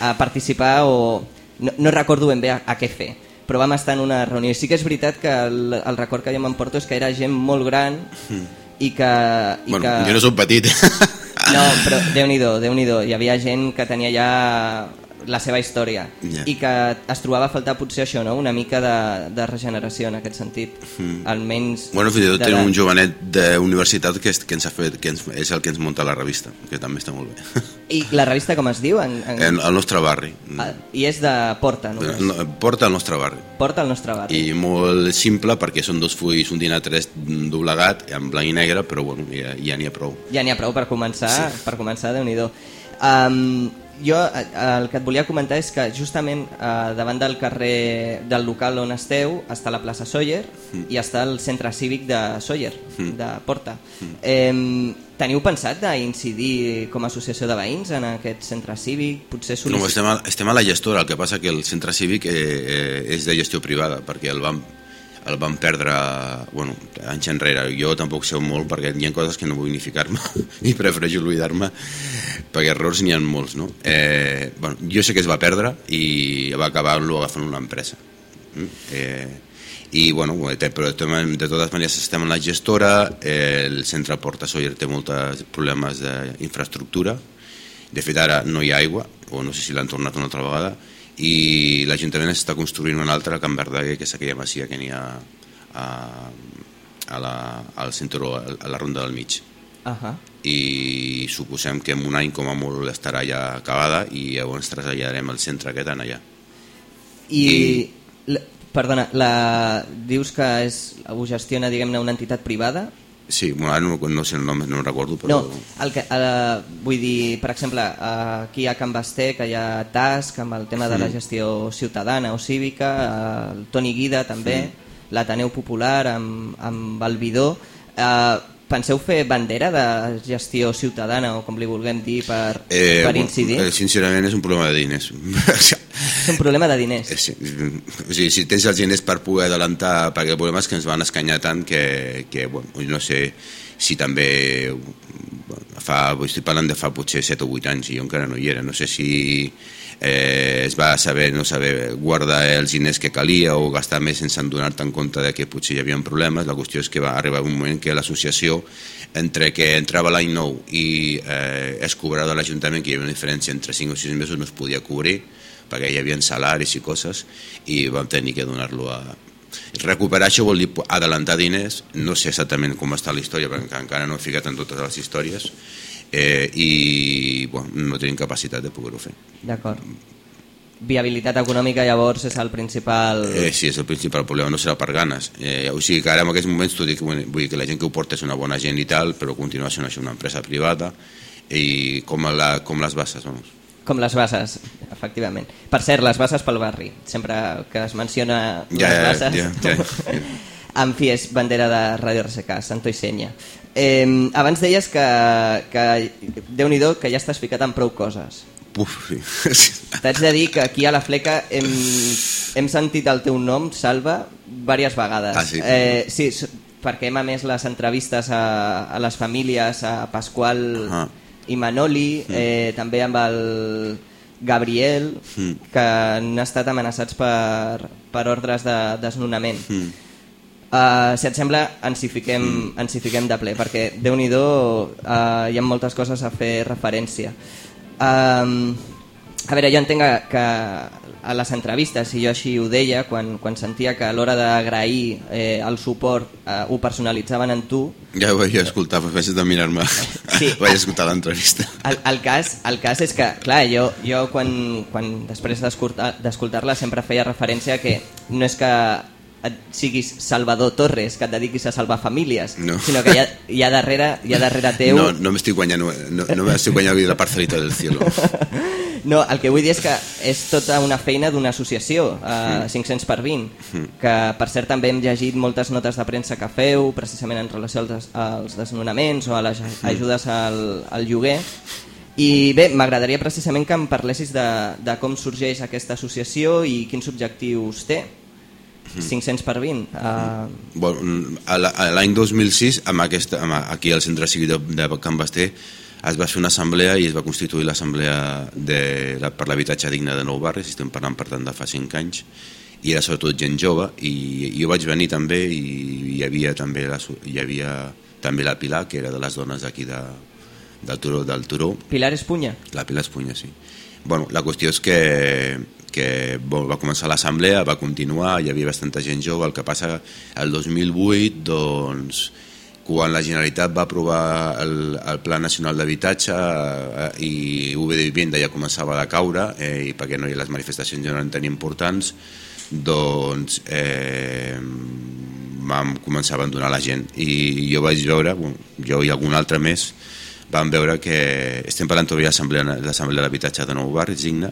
a participar o no, no recordo ben bé a, a què fer però vam estar en una reunió i sí que és veritat que el, el record que jo m'emporto és que era gent molt gran i que... I bueno, que... jo no soc petit. No, però déu nhi déu hi havia gent que tenia ja la seva història Ja. i que es trobava a faltar potser això, no? una mica de, de regeneració en aquest sentit, Mm. almenys... Bueno, fins i tot tenim un jovenet d'universitat que, és- que ens ha fet, que ens, és el que ens munta la revista, que també està molt bé. I la revista com es diu? En, en... En, al nostre barri. Ah, I és de Porta, no? No, porta al nostre barri. Porta al nostre barri. I molt simple perquè són dos fulls, un dinar 3 doblegat, en blanc i negre, però bueno, ja ja n'hi ha prou. Ja n'hi ha prou per començar, Sí. sí. per començar, déu nhi um, Jo eh, el que et volia comentar és que justament uh, davant del carrer del local on esteu està la plaça Sóller Mm. i està el centre cívic de Sóller, Mm. de Porta. Eh, teniu pensat d'incidir com a associació de veïns en aquest centre cívic? Potser No, sol·licitar... estem, a, estem a la gestora, el que passa que el centre cívic eh, eh, és de gestió privada, perquè el vam, el vam perdre bueno, anys enrere. Jo tampoc sé molt perquè hi ha coses que no vull ni ficar-me <laughs> i prefereixo oblidar-me perquè errors n'hi ha molts. No? Eh, bueno, jo sé que es va perdre i va acabar-lo agafant una empresa. Mm? Eh, i bueno, però de de totes maneres estem en la gestora, eh, el centre Porta Sóller té molts problemes d'infraestructura, de fet ara no hi ha aigua, o no sé si l'han tornat una altra vegada, i l'Ajuntament està construint una altra a Can Verdaguer, que és aquella masia que n'hi ha a, a la, al centre, a la ronda del mig. Ahà. I suposem que en un any com a molt estarà ja acabada i llavors traslladarem el centre aquest en allà. I, l- Perdona, la, dius que és, ho gestiona diguem-ne una entitat privada? Sí, bueno, ara no, no sé el nom, no recordo, però... No, el que, eh, vull dir, per exemple, eh, aquí a Can Basté, que hi ha TASC amb el tema de la gestió ciutadana o cívica, eh, el Toni Guida també, Mm. l'Ateneu Popular amb, amb el Bidó. Eh, penseu fer bandera de gestió ciutadana o com li vulguem dir per, Eh, per incidir? sincerament és un problema de diners. <laughs> És un problema de diners. Eh, sí, o sigui, si tens els diners per poder adelantar, perquè el problema és que ens van escanyar tant que, que bueno, no sé si també fa, estic parlant de fa potser 7 o 8 anys i jo encara no hi era, no sé si eh, es va saber no saber guardar els diners que calia o gastar més sense adonar-te en compte de que potser hi havia problemes, la qüestió és que va arribar un moment que l'associació entre que entrava l'any nou i eh, es cobrava l'Ajuntament que hi havia una diferència entre 5 o 6 mesos no es podia cobrir perquè hi havia salaris i coses i vam tenir que donar-lo a... Recuperar això vol dir adelantar diners, no sé exactament com està la història perquè encara no he ficat en totes les històries eh, i bueno, no tenim capacitat de poder-ho fer. D'acord. Viabilitat econòmica llavors és el principal... Eh, sí, és el principal problema, no serà per ganes. Eh, o sigui que ara en aquests moments i que, bueno, vull dir que la gent que ho porta és una bona gent i tal, però continua sent això una empresa privada i com, la, com les bases, vamos. Com les bases, efectivament. Per cert, les bases pel barri. Sempre que es menciona les ja, bases... ja, ja. en fi, és bandera de Ràdio RSK, Santo i Senya. Eh, abans deies que, que Déu-n'hi-do, que ja estàs ficat en prou coses. Uf, sí. <laughs> T'haig de dir que aquí a la fleca hem, hem sentit el teu nom, Salva, diverses vegades. Ah, sí? Eh, sí, perquè hem emès les entrevistes a, a les famílies, a Pasqual Ah. I Manoli, Mm. eh, també amb el Gabriel, Mm. que han estat amenaçats per, per ordres de desnonament. Mm. Uh, si et sembla, ens hi fiquem, mm. ens hi fiquem de ple, perquè, déu nhi uh, hi ha moltes coses a fer referència. Um, a veure, jo entenc que a les entrevistes, i jo així ho deia, quan, quan sentia que a l'hora d'agrair eh, el suport eh, ho personalitzaven en tu, Ja ho vaig escoltar, però vaig de mirar-me. Sí. <laughs> vaig escoltar l'entrevista. el, el, cas, el cas és que, clar, jo, jo quan, quan després d'escoltar- d'escoltar-la sempre feia referència que no és que et siguis Salvador Torres, que et dediquis a salvar famílies, No. sinó que hi ha, hi ha, darrere, hi ha darrere teu... No, no m'estic guanyant, no, no m'estic guanyant la parcelita del cielo. <laughs> No, el que vull dir és que és tota una feina d'una associació, eh, 500 per 20, Mm. que per cert també hem llegit moltes notes de premsa que feu, precisament en relació als, des, als desnonaments o a les ajudes al, al lloguer, i bé, m'agradaria precisament que em parlessis de, de com sorgeix aquesta associació i quins objectius té. 500 per 20. Uh, Bueno, l'any 2006, amb aquesta, amb, aquí al centre cívic de, de Can Basté, es va fer una assemblea i es va constituir l'assemblea la, per l'habitatge digne de Nou Barris, estem parlant per tant de fa 5 anys, i era sobretot gent jove, i, i jo vaig venir també i hi havia també la, hi havia també la Pilar, que era de les dones d'aquí de, del Turó, del Turó, Pilar Espunya. la Pilar Espunya, sí. Bueno, la qüestió és que, que bueno, va començar l'assemblea, va continuar, hi havia bastanta gent jove, el que passa el 2008, doncs, quan la Generalitat va aprovar el, el Pla Nacional d'Habitatge eh, i UB de Vivienda ja començava a caure, eh, i perquè no hi les manifestacions ja no eren tan importants, doncs eh, vam començar a abandonar la gent. I jo vaig veure, jo i algun altre més vam veure que estem parlant de l'Assemblea de l'Habitatge de Nou Barris, Digna,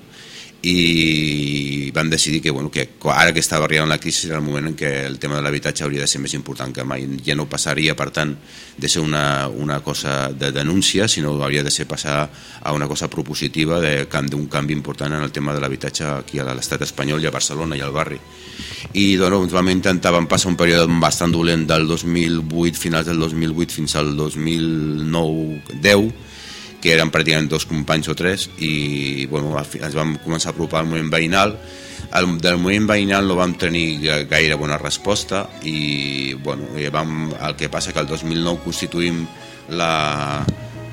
i vam decidir que, bueno, que ara que estava arribant la crisi era el moment en què el tema de l'habitatge hauria de ser més important que mai. Ja no passaria, per tant, de ser una, una cosa de denúncia, sinó hauria de ser passar a una cosa propositiva d'un canvi important en el tema de l'habitatge aquí a l'estat espanyol i a Barcelona i al barri. I doncs, vam intentar, vam passar un període bastant dolent del 2008, finals del 2008 fins al 2009-10, que eren pràcticament dos companys o tres i bueno, ens vam començar a apropar al moviment veïnal. El, del moviment veïnal no vam tenir ga- gaire bona resposta i bueno, i vam, el que passa que el 2009 constituïm la,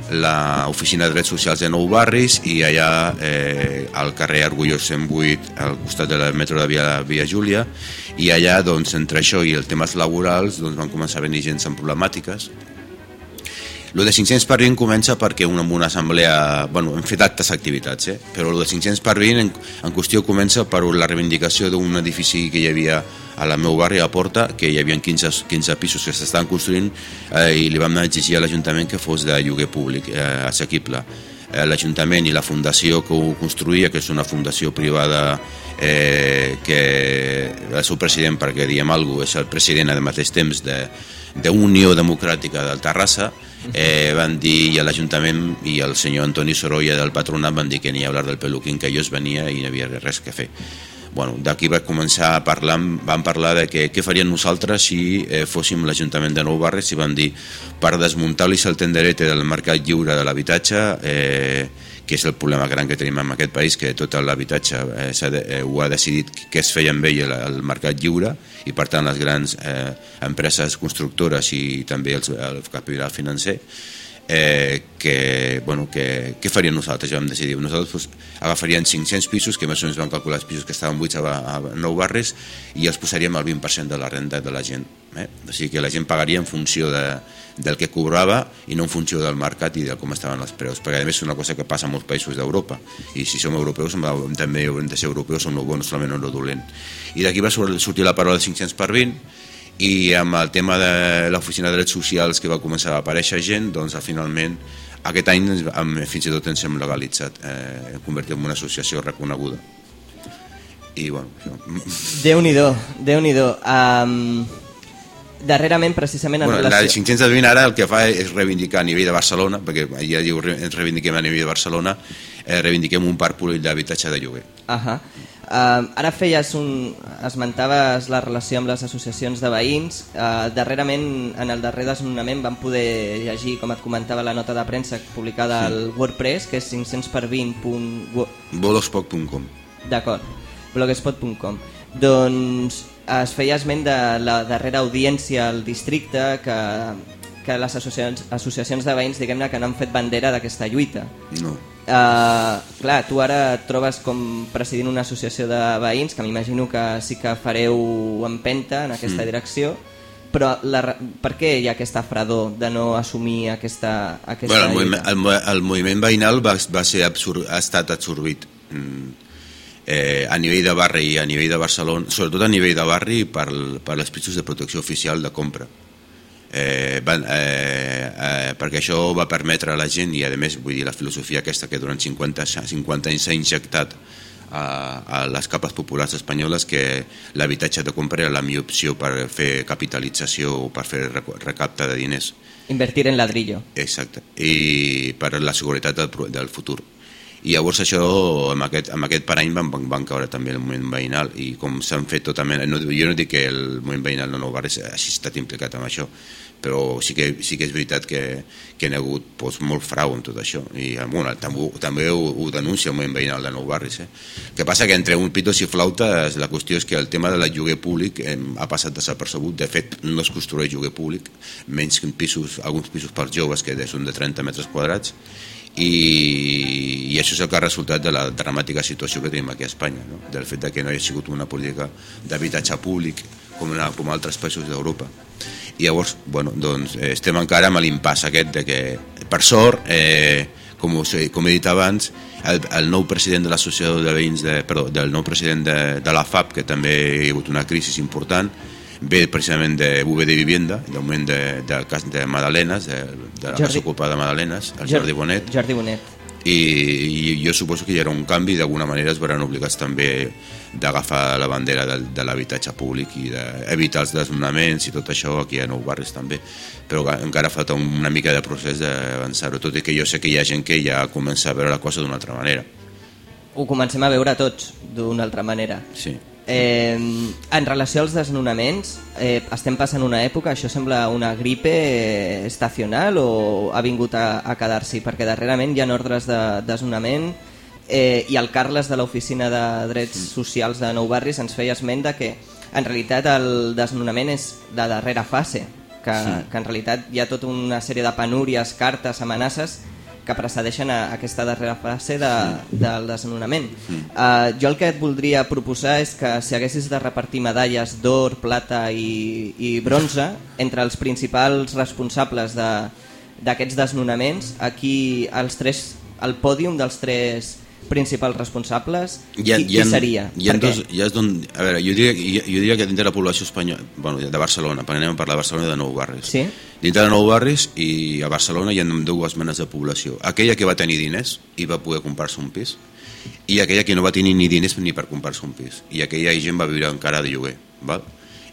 la oficina de drets socials de Nou Barris i allà eh, al carrer Argullós 108 al costat de la metro de Via, Via Júlia i allà doncs, entre això i els temes laborals doncs, van començar a venir gent amb problemàtiques Lo de 500 per 20 comença perquè una, una assemblea... Bueno, hem fet altres activitats, eh? però lo de 500 per 20 en, en qüestió comença per la reivindicació d'un edifici que hi havia a la meu barri a Porta, que hi havia 15, 15 pisos que s'estaven construint eh, i li vam exigir a l'Ajuntament que fos de lloguer públic eh, assequible. Eh, L'Ajuntament i la fundació que ho construïa, que és una fundació privada eh, que el seu president, perquè diem alguna cosa, és el president al mateix temps de, d'Unió Democràtica del Terrassa, eh, van dir, i l'Ajuntament i el senyor Antoni Sorolla del Patronat van dir que ni hablar del peluquín que ells venia i no havia res que fer. Bueno, d'aquí va començar a parlar, van parlar de que, què farien nosaltres si eh, fóssim l'Ajuntament de Nou Barris i van dir per desmuntar l'Isal Tenderete del mercat lliure de l'habitatge eh, que és el problema gran que tenim en aquest país, que tot l'habitatge eh, eh, ho ha decidit que es feia amb ell el, el mercat lliure i per tant les grans eh, empreses constructores i també els, el capital financer eh, que, bueno, que, què faríem nosaltres? Ja vam decidir, nosaltres pues, agafaríem 500 pisos, que més o menys vam calcular els pisos que estaven buits a, a nou barris, i els posaríem al 20% de la renda de la gent. Eh? O sigui que la gent pagaria en funció de, del que cobrava i no en funció del mercat i de com estaven els preus, perquè a més és una cosa que passa en molts països d'Europa, i si som europeus també haurem de ser europeus, som el bo, no el dolent. I d'aquí va sortir la paraula de 500 per 20, i amb el tema de l'oficina de drets socials que va començar a aparèixer gent, doncs finalment aquest any fins i tot ens hem legalitzat, eh, convertit en una associació reconeguda. I bueno, això. Déu-n'hi-do, déu nhi déu um, darrerament precisament en bueno, relació... La 520 ara el que fa és reivindicar a nivell de Barcelona, perquè ja diu ens reivindiquem a nivell de Barcelona, eh, reivindiquem un parc públic d'habitatge de lloguer. Uh -huh. Uh, ara feies un... esmentaves la relació amb les associacions de veïns. Uh, darrerament, en el darrer desnonament, vam poder llegir, com et comentava, la nota de premsa publicada sí. al WordPress, que és 500 per 20. Blogspot.com D'acord, blogspot.com. Doncs es feia esment de la darrera audiència al districte que, que les associacions, associacions de veïns diguem-ne que no han fet bandera d'aquesta lluita. No Uh, clar, tu ara et trobes com presidint una associació de veïns, que m'imagino que sí que fareu empenta en aquesta mm. direcció, però la, per què hi ha aquesta fredor de no assumir aquesta, aquesta bueno, el, moviment, el, el moviment veïnal va, va ser absur, ha estat absorbit mm, eh, a nivell de barri i a nivell de Barcelona, sobretot a nivell de barri per, per les pisos de protecció oficial de compra eh, van, eh, eh, perquè això va permetre a la gent i a més vull dir la filosofia aquesta que durant 50, 50 anys s'ha injectat a, a les capes populars espanyoles que l'habitatge de compra era la millor opció per fer capitalització o per fer recapta de diners. Invertir en ladrillo. Exacte, i per la seguretat del, del futur. I llavors això, amb aquest, amb aquest parany van, van, van caure també el moviment veïnal. I com s'han fet tota mena... No, jo no dic que el moviment veïnal no, no hagi estat implicat en això, però sí que, sí que és veritat que, que hi ha hagut doncs, molt frau en tot això. I bueno, també, també ho, ho denuncia el moviment veïnal de Nou Barris eh? que passa que entre un pitos i flautes la qüestió és que el tema de la lloguer públic eh, ha passat desapercebut, de fet no es construeix lloguer públic, menys que pisos, alguns pisos per joves que són de 30 metres quadrats i, i això és el que ha resultat de la dramàtica situació que tenim aquí a Espanya, no? del fet de que no hi ha sigut una política d'habitatge públic com, una, com altres països d'Europa. I llavors, bueno, doncs, eh, estem encara amb l'impàs aquest de que, per sort, eh, com, com he dit abans, el, el nou president de l'associació de veïns, de, perdó, del nou president de, de la FAP, que també hi ha hagut una crisi important, ve precisament de UB de Vivienda, d'augment de, de, de Madalenes, de, de la casa ocupada de Madalenes, el Jordi. Bonet. Jordi Bonet. I, i jo suposo que hi era un canvi, d'alguna manera es veran obligats també d'agafar la bandera de, de l'habitatge públic i d'evitar els desnonaments i tot això aquí a Nou Barris també. Però encara falta una mica de procés d'avançar-ho tot i que jo sé que hi ha gent que ja comença a veure la cosa d'una altra manera. Ho comencem a veure tots d'una altra manera. Sí Eh, en relació als desnonaments, eh, estem passant una època, això sembla una gripe eh, estacional o ha vingut a, a quedar-s'hi? Perquè darrerament hi ha ordres de desnonament eh, i el Carles de l'Oficina de Drets Socials de Nou Barris ens feia esment de que en realitat el desnonament és la darrera fase, que, sí. que en realitat hi ha tota una sèrie de penúries, cartes, amenaces que precedeixen a aquesta darrera fase de, del desnonament. Uh, jo el que et voldria proposar és que si haguessis de repartir medalles d'or, plata i, i bronze entre els principals responsables de, d'aquests desnonaments, aquí els tres, el pòdium dels tres principals responsables, qui, qui seria? Hi ha Per què? dos, hi ha don, a veure, jo diria, jo, jo diria que dintre de la població espanyola, bueno, de Barcelona, anem a parlar de Barcelona i de nou barris. Sí? Dintre de nou barris i a Barcelona hi ha dues menes de població. Aquella que va tenir diners i va poder comprar-se un pis i aquella que no va tenir ni diners ni per comprar-se un pis. I aquella gent va viure encara de lloguer. Val?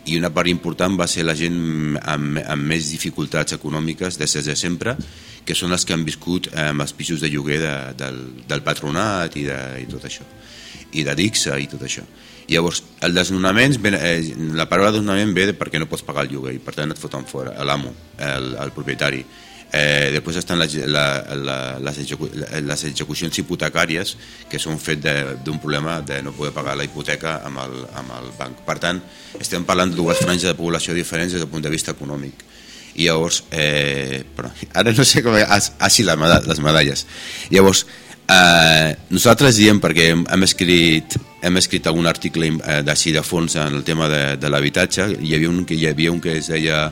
I una part important va ser la gent amb, amb més dificultats econòmiques des de sempre, que són els que han viscut eh, amb els pisos de lloguer de, del, del patronat i, de, i tot això i de Dixa i tot això. Llavors, el desnonament, eh, la paraula desnonament ve perquè no pots pagar el lloguer i per tant et foten fora, l'amo, el, el propietari. Eh, després estan les, la, la, les, execu les execucions hipotecàries que són fet d'un problema de no poder pagar la hipoteca amb el, amb el banc. Per tant, estem parlant de dues franges de població diferents des del punt de vista econòmic. I llavors, eh, però, ara no sé com... Ah, sí, les les medalles. Llavors, eh, nosaltres diem, perquè hem, hem, escrit, hem escrit algun article eh, d'ací de fons en el tema de, de l'habitatge, hi havia un que hi havia un que es deia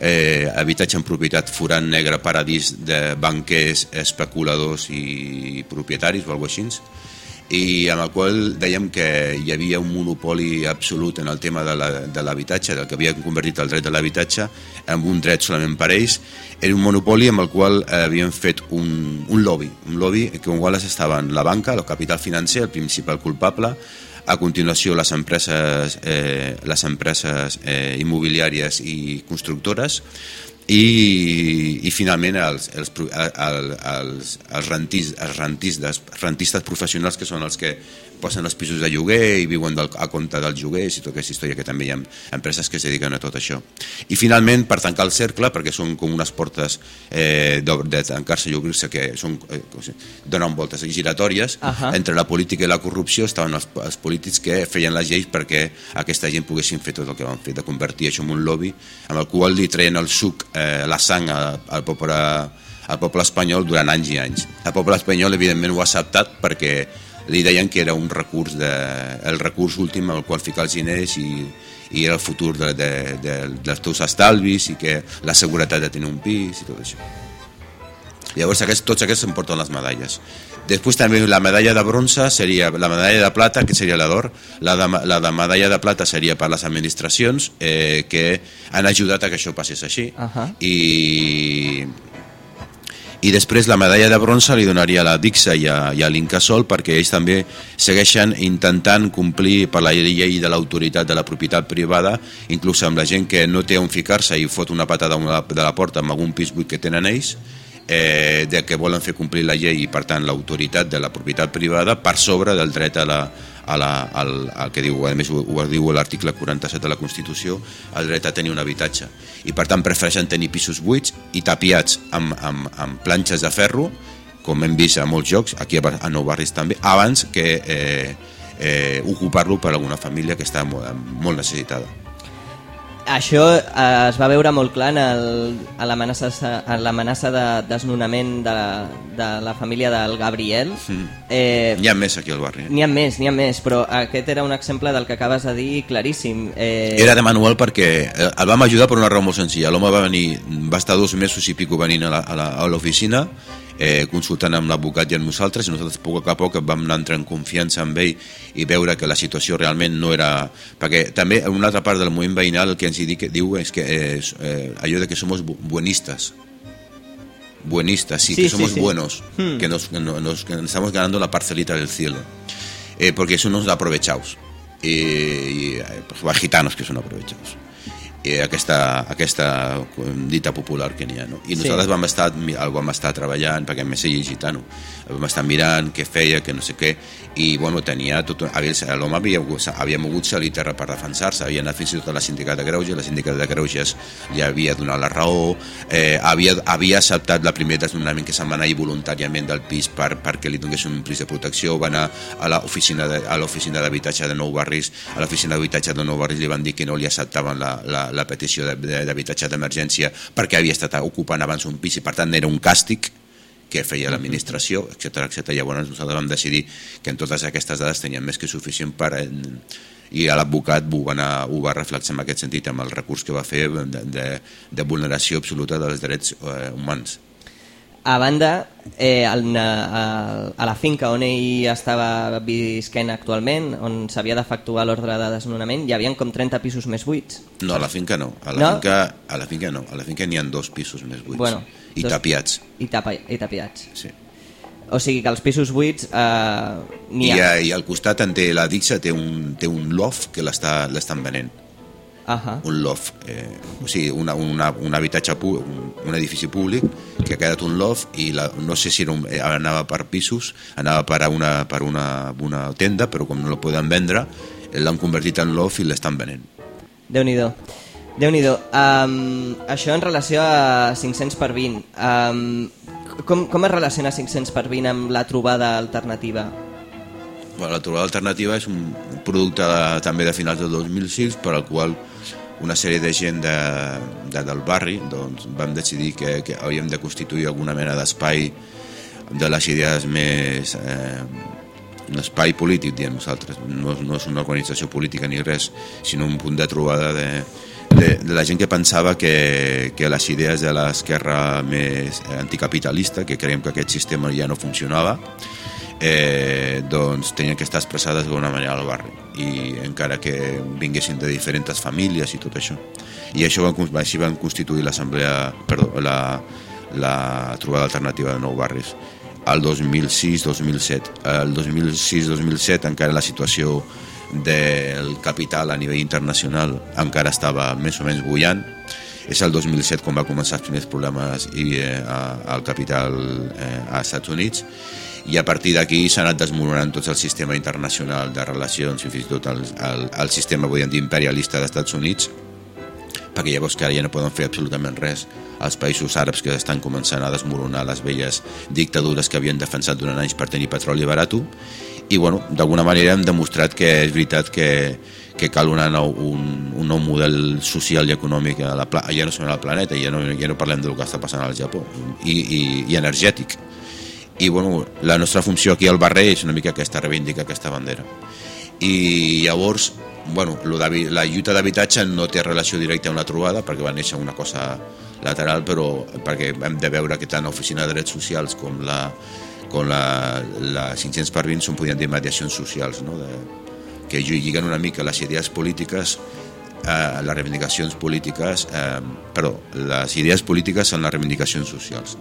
eh, habitatge en propietat forat negre paradís de banquers, especuladors i propietaris o alguna cosa així i amb el qual dèiem que hi havia un monopoli absolut en el tema de la- de l'habitatge, del que havia convertit el dret de l'habitatge en un dret solament per ells. Era un monopoli amb el qual eh, havien fet un, un lobby, un lobby que en qual estaven la banca, el capital financer, el principal culpable, a continuació les empreses, eh, les empreses eh, immobiliàries i constructores i, i finalment els, els, els, els, rentis, els rentistes, rentistes professionals que són els que posen els pisos de lloguer i viuen del, a compte dels lloguers i tota aquesta història que també hi ha empreses que es dediquen a tot això. I finalment, per tancar el cercle, perquè són com unes portes eh, de, de tancar-se i obrir-se que són, eh, si- donen voltes giratòries, Ahà. entre la política i la corrupció estaven els, els polítics que feien les lleis perquè aquesta gent poguessin fer tot el que van fer, de convertir això en un lobby amb el qual li treien el suc, eh, la sang al, al poble al poble espanyol durant anys i anys. El poble espanyol evidentment ho ha acceptat perquè li deien que era un recurs de, el recurs últim al qual ficar els diners i, i era el futur de, de, de, dels teus estalvis i que la seguretat de tenir un pis i tot això. Llavors aquests, tots aquests s'emporten les medalles. Després també la medalla de bronze seria la medalla de plata, que seria la d'or. La, de, la de medalla de plata seria per les administracions eh, que han ajudat a que això passés així. Ahà. I, i després la medalla de bronze li donaria a la Dixa i a, a l'Incasol perquè ells també segueixen intentant complir per la llei de l'autoritat de la propietat privada, inclús amb la gent que no té on ficar-se i fot una patada de la porta amb algun pis buit que tenen ells, eh, de que volen fer complir la llei i per tant l'autoritat de la propietat privada per sobre del dret a la, a la, al, al que diu, a més ho, ho diu l'article 47 de la Constitució, el dret a tenir un habitatge. I per tant prefereixen tenir pisos buits i tapiats amb, amb, amb planxes de ferro, com hem vist a molts jocs, aquí a, a Nou Barris també, abans que eh, eh, ocupar-lo per alguna família que està molt, molt necessitada. Això eh, es va veure molt clar en el- en l'amenaça en l'amenaça de desnonament de, la- de la família del Gabriel. Mm. Eh, Hi ha més aquí al barri. Eh? N'hi ha més, n'hi ha més, però aquest era un exemple del que acabes de dir claríssim. Eh, Era de manual perquè eh, el vam ajudar per una raó molt senzilla. L'home va venir, va estar dos mesos i pico venint a la- a la- a l'oficina, eh, consultant amb l'advocat i amb nosaltres, i nosaltres a poc a poc vam anar entrant en confiança amb ell i veure que la situació realment no era... Perquè també una altra part del moviment veïnal el que ens hi diu, és que és, eh, allò de que somos bu- buenistas. Buenistas, sí, Sí, que sí, somos sí. buenos, Hmm. que, nos, que nos- que estamos ganando la parcelita del cielo. Eh, porque son unos aprovechados. I, i eh, pues, gitanos que són aprovechados aquesta, aquesta dita popular que n'hi ha no? i Sí. nosaltres vam estar, el vam estar treballant perquè a més ell és gitano vam estar mirant què feia, que no sé què i bueno, tenia tot, havia- l'home havia, havia mogut cel i terra per defensar-se havia anat fins i tot a la sindicat de Greuges la sindicat de Greuges li havia donat la raó eh, havia, havia acceptat la primera desnonament que se'n va anar voluntàriament del pis per, perquè li donguessin un pis de protecció va anar a l'oficina de- a d'habitatge de Nou Barris a l'oficina d'habitatge de Nou Barris li van dir que no li acceptaven la, la, la petició d'habitatge d'emergència perquè havia estat ocupant abans un pis i per tant era un càstig que feia l'administració, etc etc. Llavors nosaltres vam decidir que en totes aquestes dades tenien més que suficient per... eh, i l'advocat ho, va anar, ho va reflexar en aquest sentit amb el recurs que va fer de, de, de vulneració absoluta dels drets eh, humans. A banda, eh, al, a, a la finca on ell estava visquent actualment, on s'havia d'efectuar l'ordre de desnonament, hi havia com 30 pisos més buits. No, a la finca no. A la, No? Finca, a la finca no. A la finca n'hi ha dos pisos més buits. Bueno, I dos- tapiats. I, tapa, i tapiats. Sí. O sigui que els pisos buits eh, n'hi I, ha. a, I al costat en té la Dixa té un, té un loft que l'estan venent. Ahà. Un loft, eh, o sigui, una, una, un habitatge un, un edifici públic que ha quedat un loft i la, no sé si era un, eh, anava per pisos, anava per, una, per una, una tenda, però com no la poden vendre, eh, l'han convertit en loft i l'estan venent. Déu-n'hi-do. déu nhi um, Això en relació a 500 per 20. Um, com, com es relaciona 500 per 20 amb la trobada alternativa? La trobada alternativa és un producte de, també de finals del 2006 per al qual una sèrie de gent de, de, del barri doncs, vam decidir que, que havíem de constituir alguna mena d'espai de les idees més... Eh, un espai polític, diem nosaltres. No, no és una organització política ni res, sinó un punt de trobada de, de, de la gent que pensava que, que les idees de l'esquerra més anticapitalista, que creiem que aquest sistema ja no funcionava, eh, doncs tenien que estar expressades d'alguna manera al barri. I encara que vinguessin de diferents famílies i tot això. I això van, així van constituir l'assemblea perdó, la, la trobada alternativa de nou barris. Al 2006-2007 el 2006-2007 encara la situació del capital a nivell internacional encara estava més o menys bullant. És el 2007 quan va començar els primers problemes i, eh, a- al capital eh, als Estats Units i a partir d'aquí s'ha anat desmoronant tot el sistema internacional de relacions fins i tot el, el, el sistema dir, imperialista dels Estats Units perquè llavors que ara ja no poden fer absolutament res. Els països àrabs que estan començant a desmoronar les velles dictadures que havien defensat durant anys per tenir petroli barat i bueno, d'alguna manera hem demostrat que és veritat que, que cal una nou, un, un nou model social i econòmic a la, ja no sobre el planeta, ja no, ja no parlem del que està passant al Japó i, i, i energètic i bueno, la nostra funció aquí al barrer és una mica aquesta, reivindicar aquesta bandera i llavors bueno, lo d'habi- la lluita d'habitatge no té relació directa amb la trobada perquè va néixer una cosa lateral però perquè hem de veure que tant l'oficina de drets socials com la, com la, la 500 per 20 són podríem dir mediacions socials no? de, que lliguen una mica les idees polítiques eh, les reivindicacions polítiques eh, perdó, les idees polítiques en les reivindicacions socials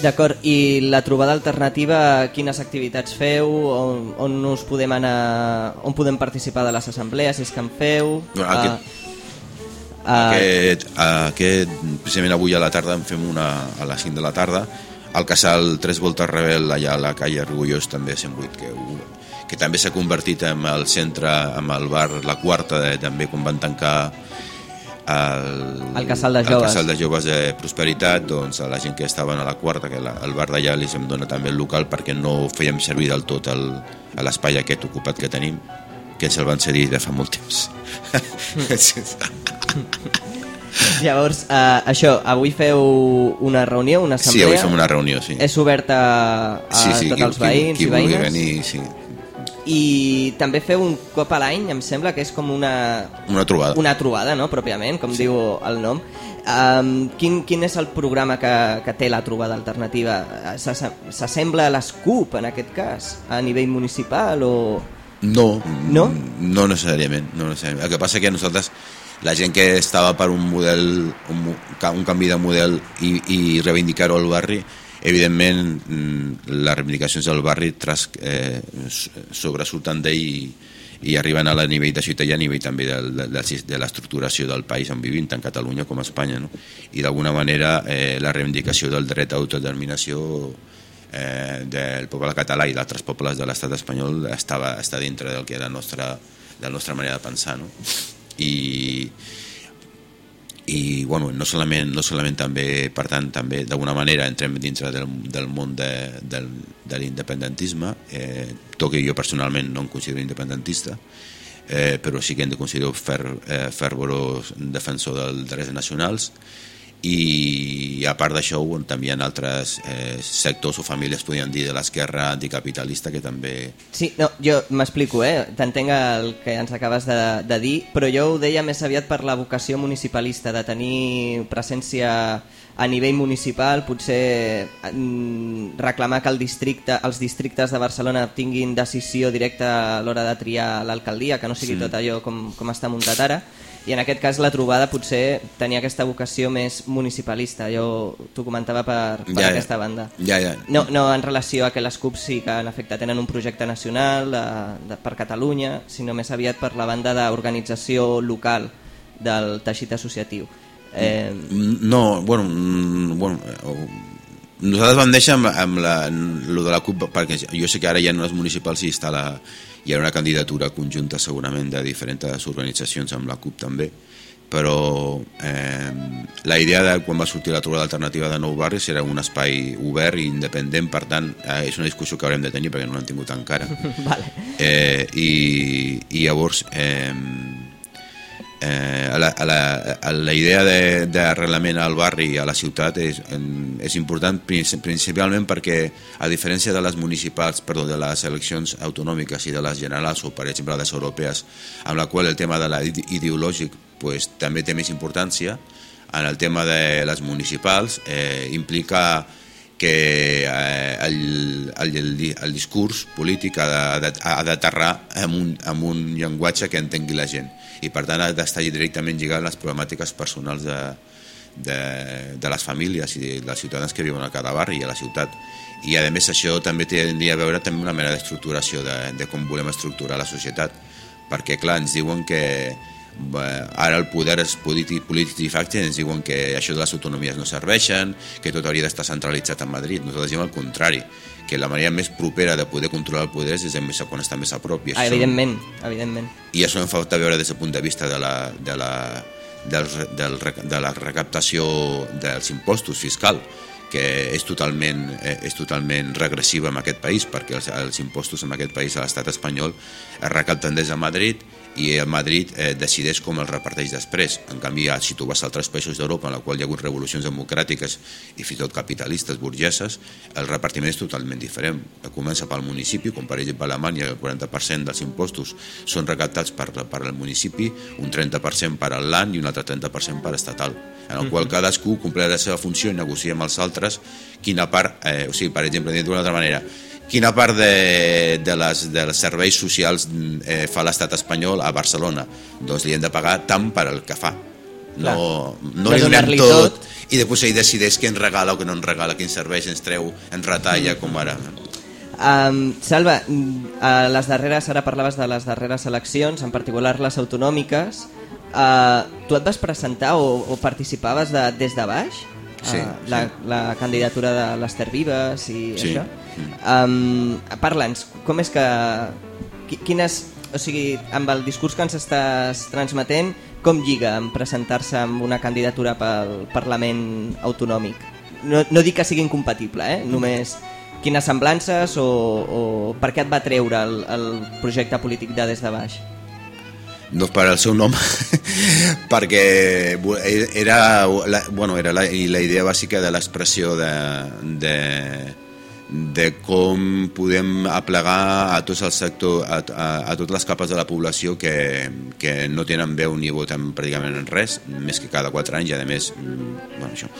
D'acord, i la trobada alternativa, quines activitats feu, on, on us podem anar, on podem participar de les assemblees, si és que en feu... Bueno, aquest- Ah, ah, Aquest, aquest, precisament avui a la tarda en fem una a les 5 de la tarda. Al casal Tres Voltes Rebel allà a la calle Argullós també a 108 que, que també s'ha convertit en el centre amb el bar La Quarta de, també quan van tancar el, El casal de joves. casal de joves de prosperitat doncs a la gent que estaven a la quarta que la, el bar d'allà li em dona també el local perquè no fèiem servir del tot l'espai aquest ocupat que tenim que ens el van cedir de fa molt temps <laughs> <laughs> Llavors, eh, això, avui feu una reunió, una Sí, assemblea... avui fem una reunió, sí. És oberta a sí, sí, tots qui, els veïns qui, qui i vulgui veïnes? venir, sí. I també feu un cop a l'any, em sembla que és com una... Una trobada. Una trobada, no?, pròpiament, com sí. diu el nom. Um, quin, quin és el programa que, que té la trobada alternativa? S'asse- S'assembla a les CUP, en aquest cas, a nivell municipal o...? No, No? no necessàriament, no necessàriament. El que passa que nosaltres, la gent que estava per un model, un, un canvi de model i, i reivindicar-ho al barri, evidentment mm, les reivindicacions del barri tras, eh, sobresurten d'ell i, i arriben a la nivell de ciutat i a nivell també de, de, de l'estructuració del país on vivim, tant Catalunya com Espanya. No? I d'alguna manera eh, la reivindicació del dret a autodeterminació eh, del poble català i d'altres pobles de l'estat espanyol estava, està dintre del que era la nostra, de la nostra manera de pensar no? i i bueno, no solament, no solament també per tant també d'alguna manera entrem dintre del, del món de, del, de l'independentisme eh, tot que jo personalment no em considero independentista eh, però sí que em considero fer, eh, fervorós defensor dels drets nacionals i a part d'això també hi ha altres eh, sectors o famílies podríem dir de l'esquerra anticapitalista que també Sí, no, jo m'explico, eh? T'entenc el que ens acabes de, de dir, però jo ho deia més aviat per la vocació municipalista, de tenir presència a nivell municipal potser mm, reclamar que el districte, els districtes de Barcelona tinguin decisió directa a l'hora de triar l'alcaldia, que no sigui Sí. tot allò com, com està muntat ara, i en aquest cas la trobada potser tenia aquesta vocació més municipalista, jo t'ho comentava per, per Ja, ja. aquesta banda. Ja, ja. No, no en relació a que les CUP sí que en efecte tenen un projecte nacional de, de, per Catalunya, sinó més aviat per la banda d'organització local del teixit associatiu. Eh, No, bueno, mm, bueno eh, nosaltres vam deixar amb, amb la, lo de la CUP perquè jo sé que ara ja en les municipals hi està la, hi ha una candidatura conjunta segurament de diferents organitzacions amb la CUP també però eh, la idea de quan va sortir la trobada alternativa de Nou Barris era un espai obert i independent, per tant eh, és una discussió que haurem de tenir perquè no l'hem tingut encara <laughs> vale. eh, i, i llavors eh, eh, a la, a la, idea de- d'arrelament al barri i a la ciutat és, és important princi- principalment perquè a diferència de les municipals, perdó, de les eleccions autonòmiques i de les generals o per exemple les europees, amb la qual el tema de la ide- ideològic pues, també té més importància en el tema de les municipals eh, implica que eh, el, el, el, di- el discurs polític ha d'aterrar amb, un, amb un llenguatge que entengui la gent i per tant ha d'estar directament lligat a les problemàtiques personals de, de, de les famílies i dels ciutadans que viuen a cada barri i a la ciutat. I a més això també tindria a veure també una mena d'estructuració de, de com volem estructurar la societat. Perquè clar, ens diuen que ara el poder és polític, polític i facte ens diuen que això de les autonomies no serveixen, que tot hauria d'estar centralitzat a Madrid. Nosaltres diem el contrari, que la manera més propera de poder controlar el poder és més, quan està més a prop. I ah, això, evidentment, evidentment. I això em fa veure des del punt de vista de la, de la, del, del, de la recaptació dels impostos fiscal que és totalment, eh, és totalment regressiva en aquest país perquè els, els impostos en aquest país a l'estat espanyol es recapten des de Madrid i a Madrid eh, decideix com els reparteix després. En canvi, si tu vas a altres països d'Europa en la qual hi ha hagut revolucions democràtiques i fins i tot capitalistes, burgeses, el repartiment és totalment diferent. Comença pel municipi, com per exemple a Alemanya el 40% dels impostos són recaptats per, per al municipi, un 30% per al land i un altre 30% per estatal, en el qual cadascú compleix la seva funció i negocia amb els altres quina part, eh, o sigui, per exemple, dit d'una altra manera, quina part de, de les, dels serveis socials eh, fa l'estat espanyol a Barcelona? Doncs li hem de pagar tant per al que fa. Clar. No, no, li donem tot, tot. i després ell decideix què ens regala o què no ens regala, quins serveis ens treu, ens retalla, com ara. Um, Salva, a les darreres, ara parlaves de les darreres eleccions, en particular les autonòmiques, uh, tu et vas presentar o, o participaves de, des de baix? Sí, Uh, la, la candidatura de l'Ester Vives i Sí. això? Um, Parla'ns, com és que... qui- Quines, o sigui, amb el discurs que ens estàs transmetent, com lliga en presentar-se amb una candidatura pel Parlament autonòmic? No, no dic que sigui incompatible, eh? només quines semblances o, o per què et va treure el, el projecte polític de des de baix? No per al seu nom, <laughs> perquè bu- era la, bueno, era la, la idea bàsica de l'expressió de, de, de com podem aplegar a tots els sector, a, a, a totes les capes de la població que, que no tenen veu ni vot en pràcticament en res, més que cada quatre anys i a més, mm, bueno, això.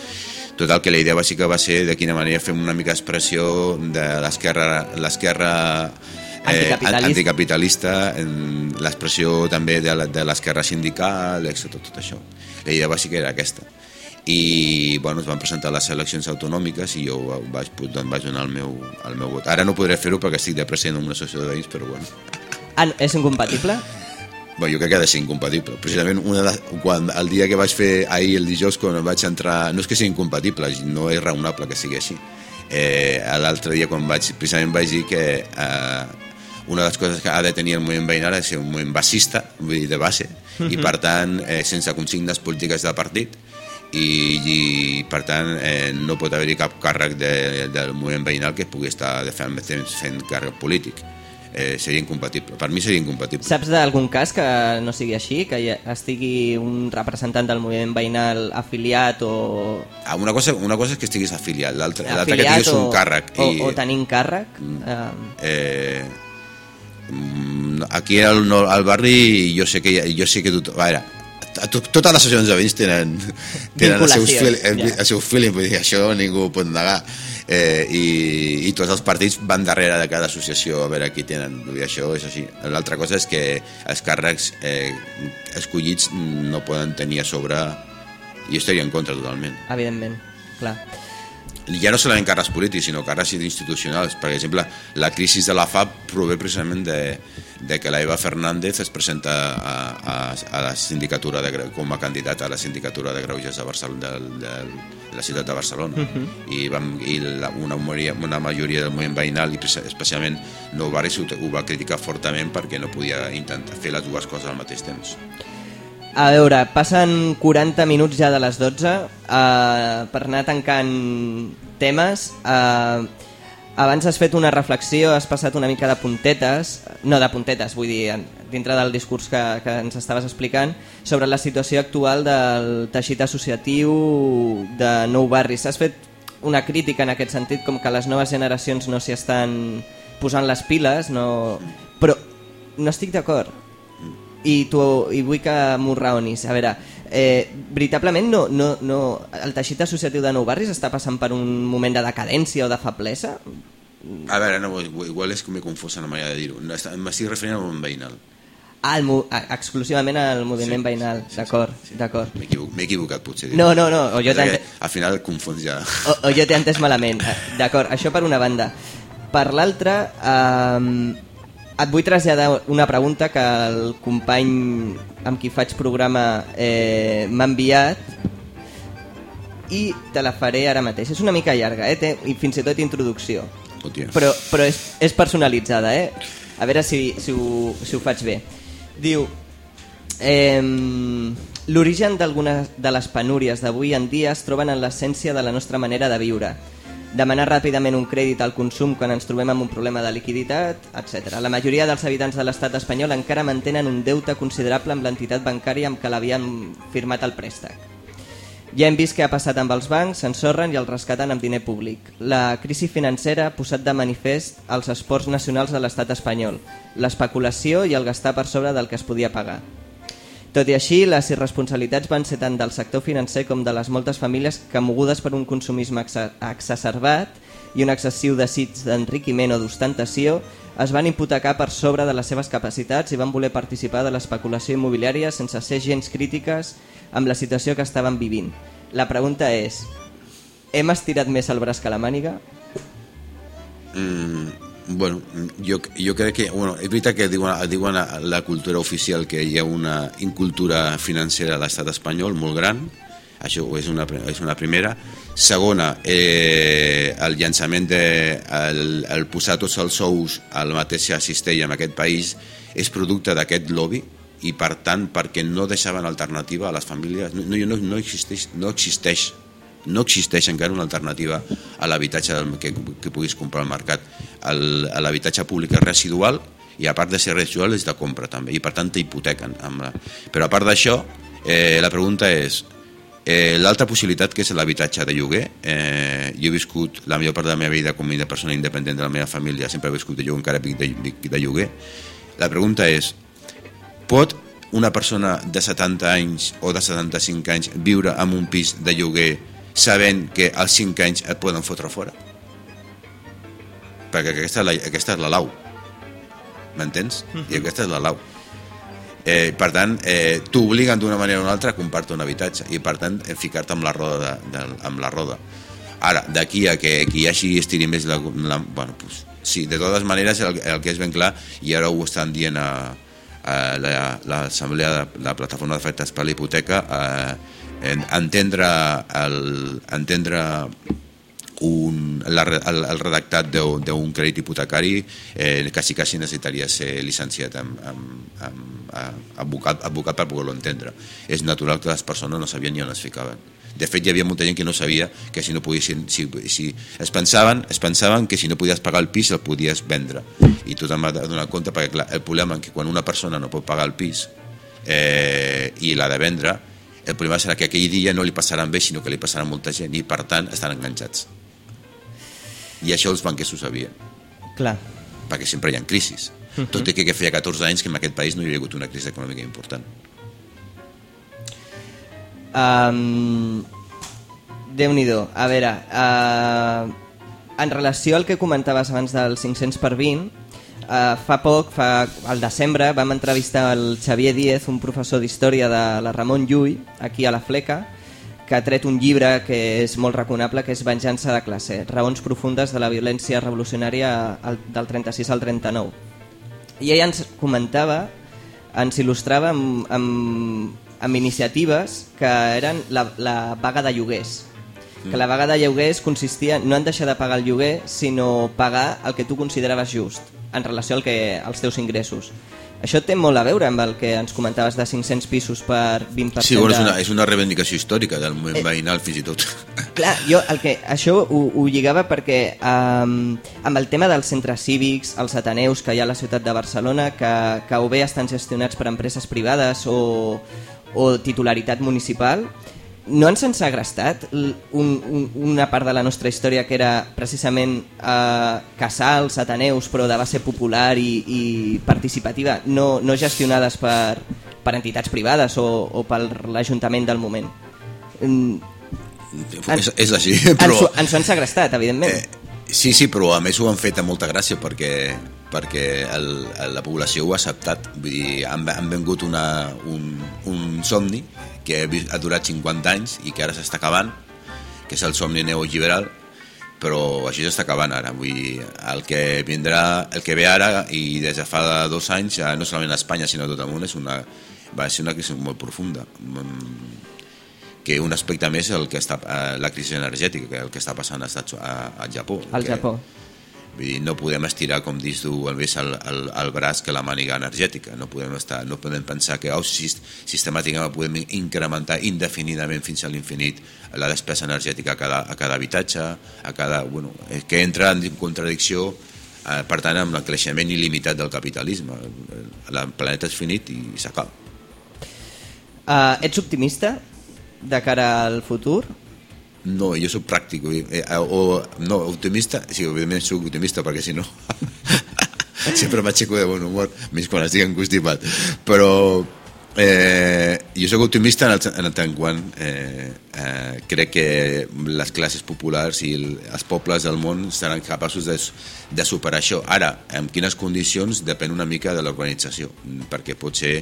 Total, que la idea bàsica va ser de quina manera fem una mica expressió de l'esquerra eh, Anticapitalista. anticapitalista, en l'expressió també de l'esquerra sindical, etc. Tot, tot això. La idea bàsica era aquesta. I bueno, es van presentar les eleccions autonòmiques i jo vaig, doncs, vaig donar el meu, el meu vot. Ara no podré fer-ho perquè estic de president en una associació de veïns, però bueno. Ah, és incompatible? Bueno, jo crec que ha de ser incompatible. Precisament una de, quan, el dia que vaig fer ahir el dijous, quan vaig entrar... No és que sigui incompatible, no és raonable que sigui així. Eh, L'altre dia, quan vaig, precisament vaig dir que eh, una de les coses que ha de tenir el moviment veïnal és ser un moviment basista, vull dir, de base, i per tant, eh, sense consignes polítiques de partit, i, i per tant eh, no pot haver-hi cap càrrec de, del moviment veïnal que pugui estar de fent, fent càrrec polític. Eh, seria incompatible. Per mi seria incompatible. Saps d'algun cas que no sigui així, que estigui un representant del moviment veïnal afiliat o... Ah, una, cosa, una cosa és que estiguis afiliat, l'altra que tinguis un càrrec. o, I, o tenint càrrec eh, eh, mm, aquí al, al barri jo sé que, jo sé que tot, a veure, totes les associacions de veïns tenen, <laughs> tenen els seus, fil, el, ja. el seu feeling, vull dir, això ningú pot negar. Eh, i, I tots els partits van darrere de cada associació a veure qui tenen, dir, això és així. L'altra cosa és que els càrrecs eh, escollits no poden tenir a sobre i estaria en contra totalment. Evidentment, clar. Ja no solament càrrecs polítics, sinó càrrecs institucionals. Per exemple, la crisi de la FAP prové precisament de, de que la Eva Fernández es presenta a, a, a la sindicatura de, com a candidata a la sindicatura de Greuges de, Barcelona, de, de, de la ciutat de Barcelona. Mhm. I, vam, i la, una, majoria, una majoria del moviment veïnal, i especialment Nou Barris, ho, ho va criticar fortament perquè no podia intentar fer les dues coses al mateix temps. A veure, passen 40 minuts ja de les 12 uh, per anar tancant temes. Uh, abans has fet una reflexió, has passat una mica de puntetes, no de puntetes, vull dir, dintre del discurs que, que ens estaves explicant, sobre la situació actual del teixit associatiu de Nou Barris. Has fet una crítica en aquest sentit, com que les noves generacions no s'hi estan posant les piles, no... però no estic d'acord i, tu, i vull que m'ho raonis. A veure, eh, veritablement no, no, no, el teixit associatiu de Nou Barris està passant per un moment de decadència o de feblesa? A veure, no, igual és que m'he confós en la manera de dir-ho. M'estic referint al moviment veïnal. Ah, el, exclusivament al moviment veïnal, d'acord, d'acord. M'he equivo- m'he equivocat, potser. No, no, no, o jo Al final confons ja. O, o jo t'he entès malament. <laughs> D'acord, això per una banda. Per l'altra, eh, et vull traslladar una pregunta que el company amb qui faig programa eh, m'ha enviat i te la faré ara mateix. És una mica llarga, eh? Té, i fins i tot introducció. Hòstia. Però, però és, és personalitzada, eh? A veure si, si, ho, si ho faig bé. Diu... Eh, L'origen d'algunes de les penúries d'avui en dia es troben en l'essència de la nostra manera de viure. Demanar ràpidament un crèdit al consum quan ens trobem amb un problema de liquiditat, etc. La majoria dels habitants de l'estat espanyol encara mantenen un deute considerable amb l'entitat bancària amb què l'havien firmat el préstec. Ja hem vist què ha passat amb els bancs, s'ensorren i els rescaten amb diner públic. La crisi financera ha posat de manifest els esports nacionals de l'estat espanyol, l'especulació i el gastar per sobre del que es podia pagar. Tot i així, les irresponsabilitats van ser tant del sector financer com de les moltes famílies que, mogudes per un consumisme exa- exacerbat i un excessiu desig d'enriquiment o d'ostentació, es van hipotecar per sobre de les seves capacitats i van voler participar de l'especulació immobiliària sense ser gens crítiques amb la situació que estaven vivint. La pregunta és, hem estirat més el braç que la màniga? Mm, bueno, jo, jo crec que... Bueno, és veritat que diuen, diuen a la cultura oficial que hi ha una incultura financera a l'estat espanyol molt gran, això és una, és una primera. Segona, eh, el llançament de... El, el posar tots els sous al mateix cistell en aquest país és producte d'aquest lobby i per tant perquè no deixaven alternativa a les famílies no, no, no, existeix, no existeix no existeix encara una alternativa a l'habitatge que, que puguis comprar al mercat. L'habitatge públic és residual i a part de ser residual és de compra també i per tant t'hipotequen. Amb la... Però a part d'això, eh, la pregunta és eh, l'altra possibilitat que és l'habitatge de lloguer. Eh, jo he viscut la millor part de la meva vida com a persona independent de la meva família, sempre he viscut de lloguer, encara vic de, de lloguer. La pregunta és, pot una persona de 70 anys o de 75 anys viure en un pis de lloguer sabent que als 5 anys et poden fotre fora? Perquè aquesta la, aquesta és la lau. M'entens? I aquesta és la lau. Eh, per tant, eh, t'obliguen d'una manera o una altra a comprar-te un habitatge i per tant eh, ficar-te amb la roda de, de, amb la roda. Ara, d'aquí a que, que hi hagi estiri més la, la, bueno, pues, sí, de totes maneres el, el que és ben clar i ara ho estan dient a, a la- l'assemblea de la plataforma d'efectes per la hipoteca eh, en- entendre el, entendre un, la, el, el redactat d'un crèdit hipotecari eh, quasi, quasi necessitaria ser llicenciat amb, amb, amb advocat, advocat per poder-lo entendre. És natural que les persones no sabien ni on es ficaven. De fet, hi havia molta gent que no sabia que si no podiessin, si, si es, pensaven, es pensaven que si no podies pagar el pis el podies vendre. I tothom va donar compte perquè clar, el problema és que quan una persona no pot pagar el pis eh, i l'ha de vendre, el problema serà que aquell dia no li passaran bé, sinó que li passaran molta gent i per tant estan enganxats. I això els banquers ho sabien, Clar. perquè sempre hi ha crisis. Mhm. Tot i que, que feia 14 anys que en aquest país no hi havia hagut una crisi econòmica important. Um, Déu-n'hi-do. A veure, uh, en relació al que comentaves abans dels 500 per 20, uh, fa poc, fa, al desembre, vam entrevistar el Xavier Díez, un professor d'història de la Ramon Llull, aquí a la Fleca, que ha tret un llibre que és molt raconable, que és Venjança de classe, raons profundes de la violència revolucionària del 36 al 39. I ell ens comentava, ens il·lustrava amb, amb, amb iniciatives que eren la, la vaga de lloguers. Que la vaga de lloguers consistia no en deixar de pagar el lloguer, sinó pagar el que tu consideraves just en relació al que, als teus ingressos. Això té molt a veure amb el que ens comentaves de 500 pisos per 20% Sí, bueno, és, una, és una reivindicació històrica del moviment Eh. veïnal fins i tot. <laughs> Clar, jo el que, això ho, ho lligava perquè um, amb el tema dels centres cívics, els ateneus que hi ha a la ciutat de Barcelona, que, que o bé estan gestionats per empreses privades o, o titularitat municipal, no ens han segrestat un, un, una part de la nostra història que era precisament eh, casals, ateneus, però de base popular i, i participativa, no, no gestionades per, per entitats privades o, o per l'Ajuntament del moment. Mm, és, és així, ens, però... ho- ens ho han segrestat, evidentment. Eh, Sí, sí, però a més ho han fet amb molta gràcia perquè, perquè el, la població ho ha acceptat. Vull dir, han, han vengut una, un, un somni que ha durat 50 anys i que ara s'està acabant, que és el somni neoliberal, però així s'està acabant ara. Vull dir, el que vindrà, el que ve ara i des de fa dos anys, no solament a Espanya sinó a tot el món, és una, va ser una crisi molt profunda. Que un aspecte més el que està, eh, la crisi energètica, que el que està passant als Estats, a, al Japó. Al que, Japó. Vull dir, no podem estirar, com dius tu, el més al, al braç que la màniga energètica. No podem, estar, no podem pensar que oh, sis- sistemàticament podem incrementar indefinidament fins a l'infinit la despesa energètica a cada, a cada habitatge, a cada, bueno, eh, que entra en contradicció eh, per tant amb el creixement il·limitat del capitalisme. El, el planeta és finit i s'acaba. Uh, ets optimista de cara al futur? No, jo soc pràctic. Eh, o, no, optimista, sí, òbviament soc optimista perquè si no <laughs> sempre m'aixeco de bon humor, més quan estic encostipat. Però eh, jo sóc optimista en el, en el tant quant eh, eh, crec que les classes populars i el, els pobles del món seran capaços de, de superar això. Ara, en quines condicions depèn una mica de l'organització, perquè pot ser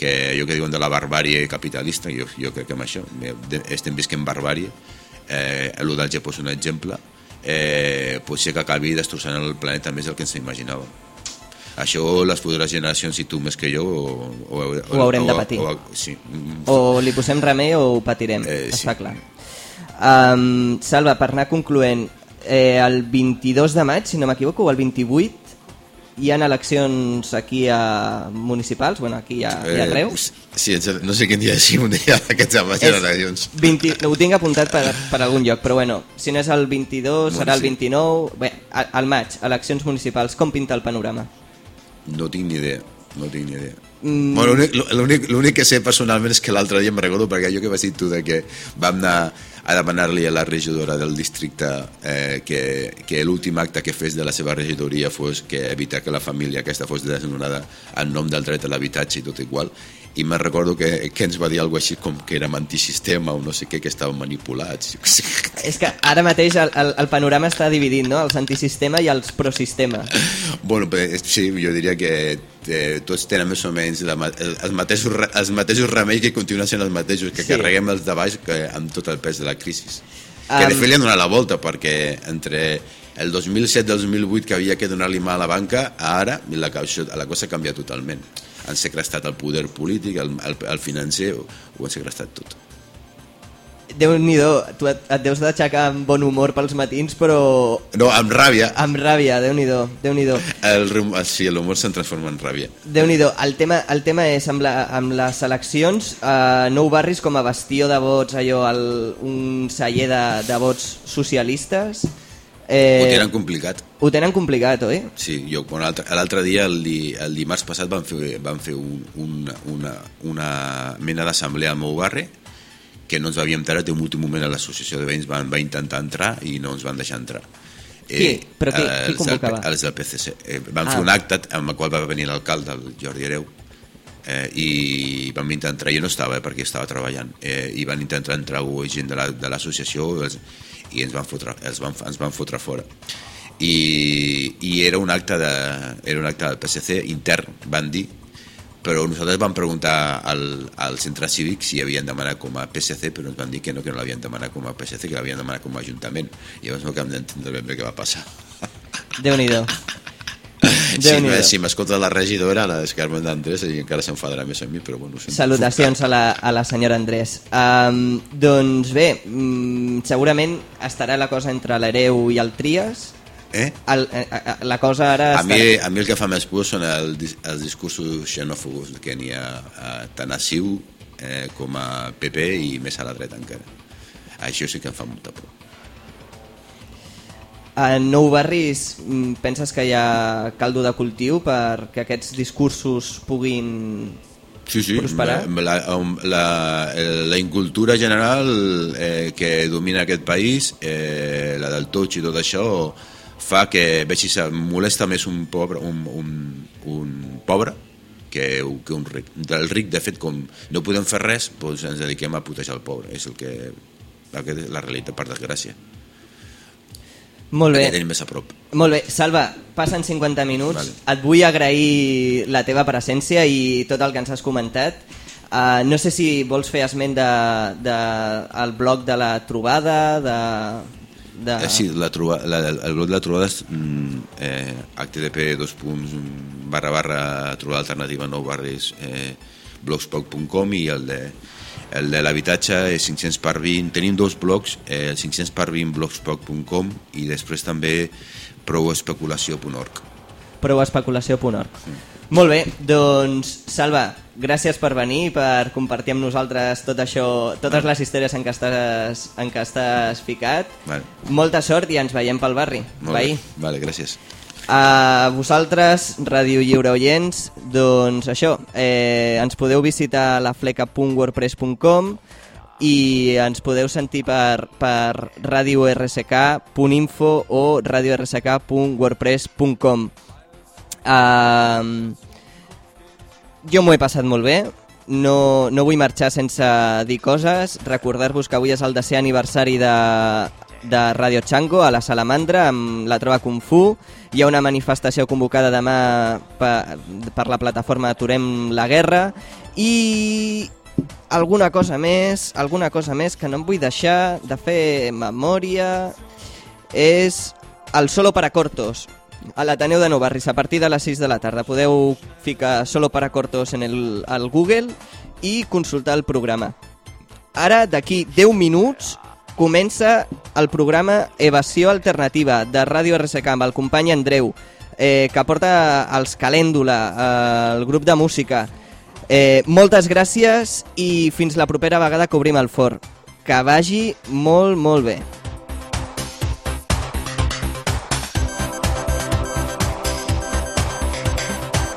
que allò que diuen de la barbàrie capitalista, jo, jo crec que amb això estem visquent barbàrie, eh, el del Japó és un exemple, eh, pot ser que acabi destrossant el planeta més del que ens imaginàvem. Això les futures generacions i tu més que jo o, o, Ho haurem de patir. O, sí. O li posem remei o ho patirem, Eh, sí. està clar. Um, Salva, per anar concloent, eh, el 22 de maig, si no m'equivoco, o el 28, hi ha eleccions aquí a municipals, bueno, aquí a, i a Reus. Sí, no sé quin dia és, un dia d'aquests amb les És generacions. 20, no, ho tinc apuntat per, per algun lloc, però bueno, si no és el 22, serà el sí. 29... Bé, al maig, eleccions municipals, com pinta el panorama? No tinc ni idea, no tinc ni idea. Mm. Bueno, l'únic- que sé personalment és que l'altre dia em recordo perquè allò que vas dir tu de que vam anar a demanar-li a la regidora del districte eh, que, que l'últim acte que fes de la seva regidoria fos que evitar que la família aquesta fos desnonada en nom del dret a l'habitatge i tot igual i me'n recordo que, que ens va dir alguna així com que érem antisistema o no sé què, que estàvem manipulats. <laughs> És que ara mateix el, el, el panorama està dividit, no?, els antisistema i els prosistema. Bueno, però, eh, sí, jo diria que eh, tots tenen més o menys la, els, mateixos, els mateixos remeis que continuen sent els mateixos, que Sí. carreguem els de baix que, amb tot el pes de la crisi. Um, Que de fet li han donat la volta, perquè entre el 2007 i el 2008 que havia que donar-li mà a la banca, ara la, la cosa ha canviat totalment. Han segrestat el poder polític, el, el, el financer, ho, han segrestat tot. Déu-n'hi-do, tu et, et deus d'aixecar amb bon humor pels matins, però... No, amb ràbia. Amb ràbia, Déu-n'hi-do, Déu-n'hi-do. El, rum- sí, l'humor se'n transforma en ràbia. Déu-n'hi-do, el tema, el tema és amb, la, amb les eleccions, eh, no ho barris com a bastió de vots, allò, el, un celler de, de vots socialistes. Eh, Ho tenen complicat. Ho tenen complicat, oi? Sí, jo quan l'altre dia, el, di, el dimarts passat, van fer, van fer un, un, una, una mena d'assemblea al meu barri que no ens havíem enterat i en l'últim moment l'associació de veïns van, va intentar entrar i no ens van deixar entrar. Qui? Però qui- qui els del, convocava? els del PCC. Eh, van Ah. fer un acte amb el qual va venir l'alcalde, el Jordi Hereu, eh, i vam intentar entrar, jo no estava eh, perquè estava treballant, eh, i van intentar entrar gent de la- de l'associació la, i ens van fotre, els van, ens van fotre fora. I, i era un acte de, era un acte del PSC intern, van dir però nosaltres vam preguntar al, al centre cívic si havien demanat com a PSC però ens van dir que no, que no l'havien demanat com a PSC que l'havien demanat com a Ajuntament. I llavors no acabem d'entendre ben bé què va passar. Déu-n'hi-do. Si, Déu-n'hi-do. si m'escolta la regidora la Carmen d'Andrés i encara s'enfadarà més amb mi però bueno, Salutacions a la, a la senyora Andrés. Um, doncs bé, mm, segurament estarà la cosa entre l'Hereu i el Trias. Eh? El, eh, eh, la cosa ara A mi, estarà... a mi el que fa més por són el, els discursos xenòfobos que n'hi ha eh, tant a CiU eh, com a PP i més a la dreta encara. Això sí que em fa molta por. En Nou Barris mm, penses que hi ha caldo de cultiu perquè aquests discursos puguin Sí, sí, prosperar? la, la, la, la incultura general eh, que domina aquest país, eh, la del totx i tot això, fa que vegis, molesta més un pobre, un, un, un pobre que, que un ric. Del ric, de fet, com no podem fer res, doncs ens dediquem a putejar el pobre. És el que, aquest és la realitat, per desgràcia. Molt bé. Tenim més a prop. Molt bé, Salva, passen 50 minuts. Vale. Et vull agrair la teva presència i tot el que ens has comentat. Uh, no sé si vols fer esment de, de, el blog de la trobada, de... de... Eh, sí, la troba, la, el blog de la trobada és mm, eh, http dos punts barra barra trobada alternativa nou barris eh, blogspot.com i el de el de l'habitatge és 500 per 20 tenim dos blogs, eh, el 500 per 20 blogspot.com i després també prouespeculació.org prouespeculació.org Molt bé, doncs Salva, gràcies per venir i per compartir amb nosaltres tot això, totes les històries en què estàs, en què estàs ficat. vale. Molta sort i ens veiem pel barri. Molt Veí. bé. Vale, gràcies. A vosaltres, Ràdio Lliure Oients, doncs això, eh, ens podeu visitar a lafleca.wordpress.com i ens podeu sentir per, per radiorsk.info o radiorsk.wordpress.com uh, Jo m'ho he passat molt bé, no, no vull marxar sense dir coses, recordar-vos que avui és el desè aniversari de, de Radio Chango a la Salamandra amb la troba Kung Fu. Hi ha una manifestació convocada demà per, per la plataforma Aturem la Guerra i alguna cosa més, alguna cosa més que no em vull deixar de fer memòria és el Solo para Cortos a l'Ateneu de Nou Barris a partir de les 6 de la tarda. Podeu ficar Solo para Cortos en el, al Google i consultar el programa. Ara, d'aquí 10 minuts, comença el programa Evasió Alternativa de Ràdio RSK amb el company Andreu, eh, que porta els Calèndula, eh, el grup de música. Eh, moltes gràcies i fins la propera vegada que obrim el forn. Que vagi molt, molt bé.